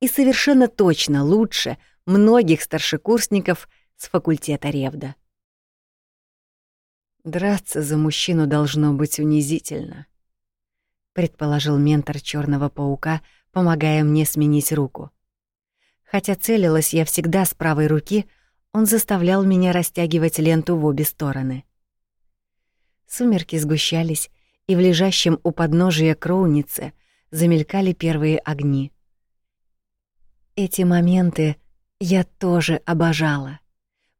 [SPEAKER 2] И совершенно точно лучше многих старшекурсников с факультета Ревда. Драться за мужчину должно быть унизительно, предположил ментор черного паука, помогая мне сменить руку. Хотя целилась я всегда с правой руки, он заставлял меня растягивать ленту в обе стороны. Сумерки сгущались, и в лежащем у подножия кроунице замелькали первые огни. Эти моменты я тоже обожала,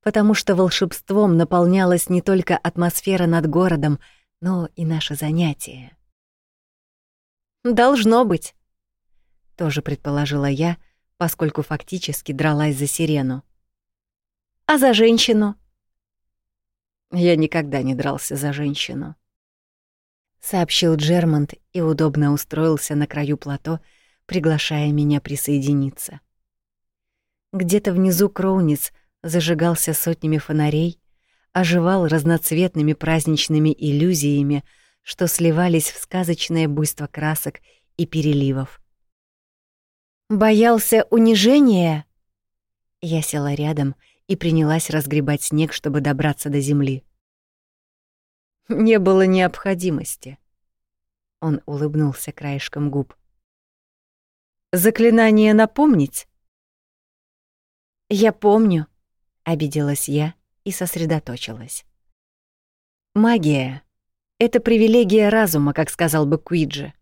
[SPEAKER 2] потому что волшебством наполнялась не только атмосфера над городом, но и наше занятие.
[SPEAKER 3] «Должно быть», —
[SPEAKER 2] тоже предположила я, поскольку фактически дралась за сирену.
[SPEAKER 3] А за женщину?
[SPEAKER 2] Я никогда не дрался за женщину. Сообщил Джермонт и удобно устроился на краю плато, приглашая меня присоединиться. Где-то внизу Кроуниц зажигался сотнями фонарей, оживал разноцветными праздничными иллюзиями, что сливались в сказочное буйство красок и переливов.
[SPEAKER 3] «Боялся унижения?»
[SPEAKER 2] Я села рядом и принялась разгребать снег, чтобы добраться до земли. Не было необходимости. Он улыбнулся краешком губ. Заклинание напомнить?
[SPEAKER 3] Я помню,
[SPEAKER 2] обиделась я и сосредоточилась. Магия — это привилегия разума, как сказал бы Куиджи.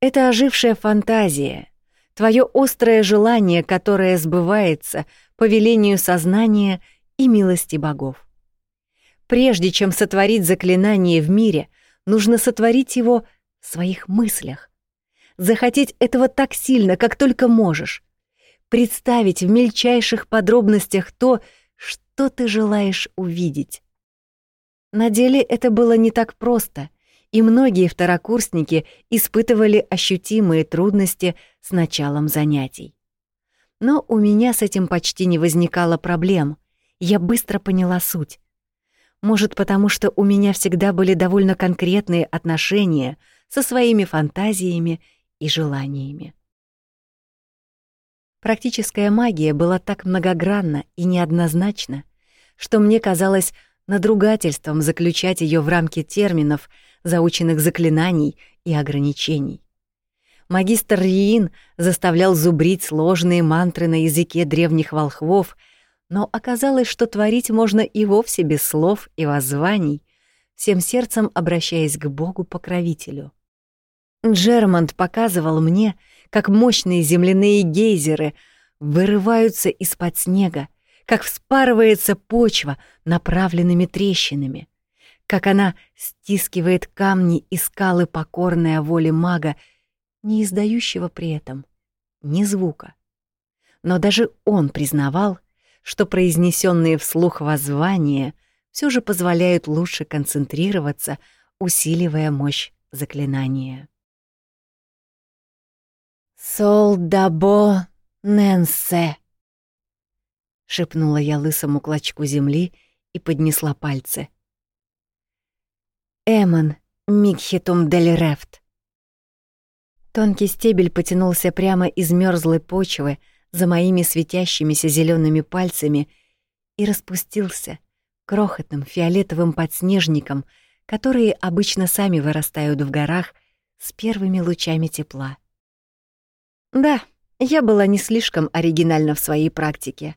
[SPEAKER 2] Это ожившая фантазия, твое острое желание, которое сбывается по велению сознания и милости богов. Прежде чем сотворить заклинание в мире, нужно сотворить его в своих мыслях. Захотеть этого так сильно, как только можешь. Представить в мельчайших подробностях то, что ты желаешь увидеть. На деле это было не так просто, и многие второкурсники испытывали ощутимые трудности с началом занятий. Но у меня с этим почти не возникало проблем. Я быстро поняла суть. Может, потому что у меня всегда были довольно конкретные отношения со своими фантазиями и желаниями. Практическая магия была так многогранна и неоднозначна, что мне казалось надругательством заключать ее в рамки терминов, заученных заклинаний и ограничений. Магистр Риин заставлял зубрить сложные мантры на языке древних волхвов, но оказалось, что творить можно и вовсе без слов и воззваний, всем сердцем обращаясь к Богу-покровителю. Джермонт показывал мне, как мощные земляные гейзеры вырываются из-под снега, как вспарывается почва направленными трещинами, как она стискивает камни и скалы, покорная воле мага, не издающего при этом ни звука. Но даже он признавал, что произнесенные вслух воззвания все же позволяют лучше концентрироваться, усиливая мощь заклинания.
[SPEAKER 3] «Солдабо Ненсе», —
[SPEAKER 2] шепнула я лысому клочку земли и поднесла пальцы.
[SPEAKER 3] «Эмон Микхитум дель Рефт».
[SPEAKER 2] Тонкий стебель потянулся прямо из мёрзлой почвы за моими светящимися зелеными пальцами и распустился крохотным фиолетовым подснежником, которые обычно сами вырастают в горах с первыми лучами тепла. Да, я была не слишком оригинальна в своей практике.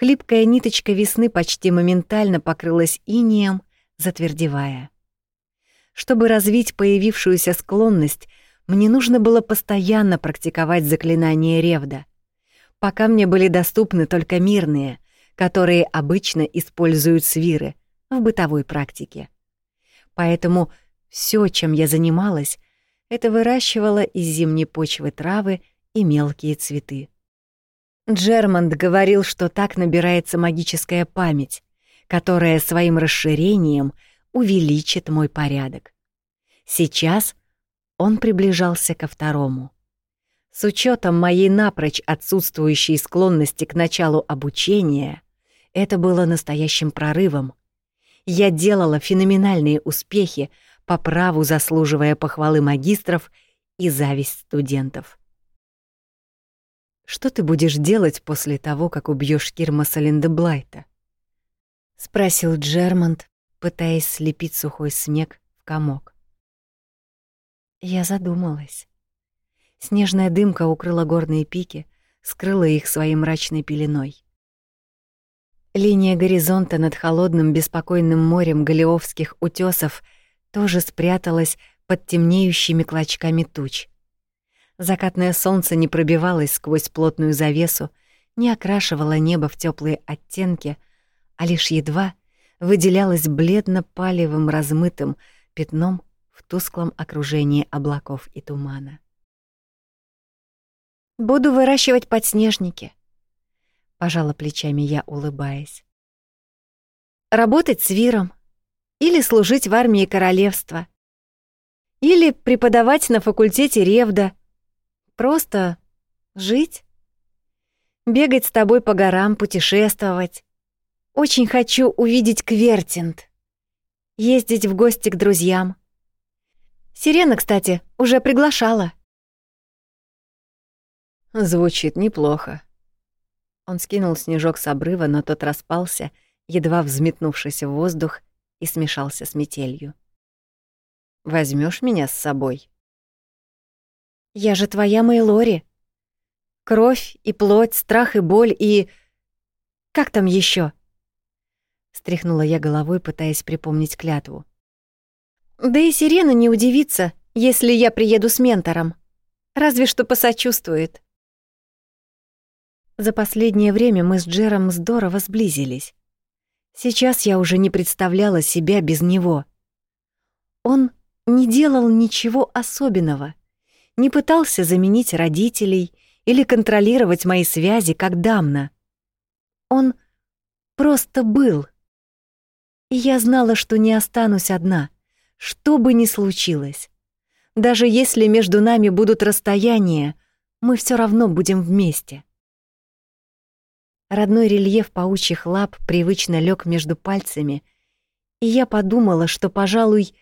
[SPEAKER 2] Хлипкая ниточка весны почти моментально покрылась инеем, затвердевая. Чтобы развить появившуюся склонность, мне нужно было постоянно практиковать заклинания Ревда, пока мне были доступны только мирные, которые обычно используют свиры в бытовой практике. Поэтому все, чем я занималась, это выращивала из зимней почвы травы и мелкие цветы. Джермонд говорил, что так набирается магическая память, которая своим расширением увеличит мой порядок. Сейчас он приближался ко второму. С учетом моей напрочь отсутствующей склонности к началу обучения, это было настоящим прорывом. Я делала феноменальные успехи, по праву заслуживая похвалы магистров и зависть студентов. «Что ты будешь делать после того, как убьешь Кирмаса Линдеблайта?» — спросил Джермонт, пытаясь слепить сухой снег в комок. Я задумалась. Снежная дымка укрыла горные пики, скрыла их своей мрачной пеленой. Линия горизонта над холодным беспокойным морем Галиовских утёсов тоже спряталась под темнеющими клочками туч. Закатное солнце не пробивалось сквозь плотную завесу, не окрашивало небо в теплые оттенки, а лишь едва выделялось бледно-палевым размытым пятном в тусклом окружении облаков и тумана.
[SPEAKER 3] «Буду выращивать подснежники», —
[SPEAKER 2] пожала плечами я, улыбаясь.
[SPEAKER 3] «Работать с Виром или служить в армии королевства, или преподавать на факультете Ревда, Просто жить. Бегать с тобой по горам, путешествовать. Очень хочу увидеть Квертинт. Ездить в гости к друзьям. Сирена, кстати, уже приглашала.
[SPEAKER 2] Звучит неплохо. Он скинул снежок с обрыва, но тот распался, едва взметнувшись в воздух, и смешался с метелью. Возьмешь меня с собой?
[SPEAKER 3] Я же твоя Мэйлори. Кровь и плоть, страх и боль и... Как там еще? Стряхнула я головой, пытаясь припомнить клятву. Да и Сирена не удивится, если я приеду с ментором. Разве что посочувствует. За последнее время мы с Джером здорово сблизились. Сейчас я уже не представляла себя без него. Он не делал ничего особенного — не пытался заменить родителей или контролировать мои связи, как Дамна. Он просто был. И я знала, что не останусь одна, что бы ни случилось. Даже если между нами будут расстояния, мы все равно будем вместе. Родной рельеф паучьих лап привычно лег между пальцами, и я подумала, что, пожалуй,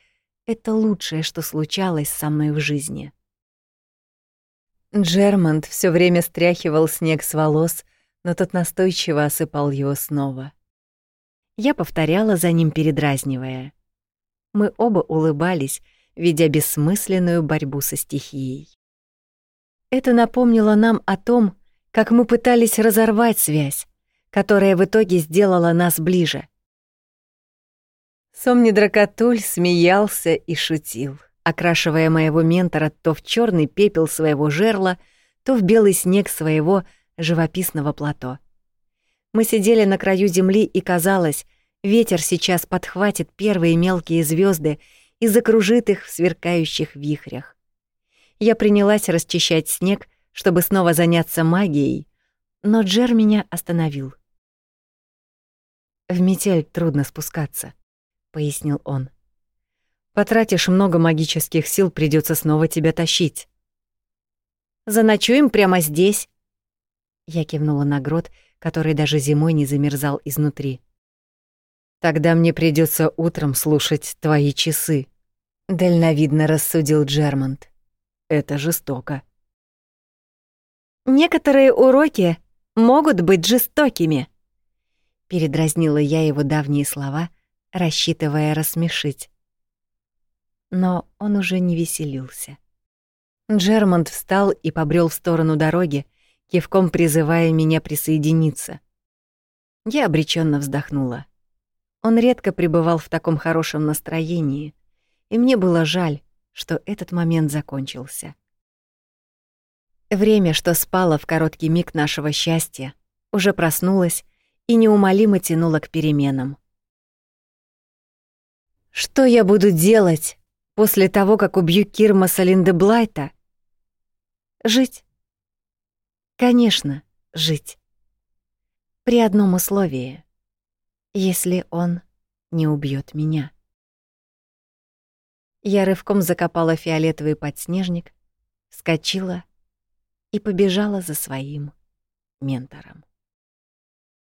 [SPEAKER 3] это лучшее, что случалось со мной в жизни. Джермонт все время стряхивал снег с волос, но тот настойчиво осыпал его снова. Я повторяла за ним, передразнивая. Мы оба улыбались, ведя бессмысленную борьбу со стихией. Это напомнило нам о том, как мы пытались разорвать связь, которая в итоге сделала нас ближе. Сомни Дракотуль смеялся и шутил окрашивая моего ментора то в черный пепел своего жерла, то в белый снег своего живописного плато. Мы сидели на краю земли, и казалось, ветер сейчас подхватит первые мелкие звезды и закружит их в сверкающих вихрях. Я принялась расчищать снег, чтобы снова заняться магией, но Джер меня остановил. «В метель трудно спускаться», — пояснил он. «Потратишь много магических сил, придется снова тебя тащить».
[SPEAKER 2] «Заночуем прямо здесь», — я кивнула на грот, который даже зимой не замерзал изнутри.
[SPEAKER 1] «Тогда мне придется утром слушать твои часы», — дальновидно рассудил Джермонт. «Это жестоко».
[SPEAKER 2] «Некоторые уроки могут быть жестокими», — передразнила я его давние слова, рассчитывая рассмешить. Но он уже не веселился.
[SPEAKER 3] Джермонт встал и побрел в сторону дороги, кивком призывая меня присоединиться. Я обреченно вздохнула. Он редко пребывал в таком хорошем настроении, и мне было жаль, что этот момент закончился. Время, что спало в короткий миг нашего счастья, уже проснулось и неумолимо тянуло к переменам. Что я буду делать после того, как убью Кирмаса Линдеблайта? Жить. Конечно, жить. При одном условии. Если он не убьет меня. Я рывком закопала фиолетовый подснежник, вскочила и побежала за своим ментором.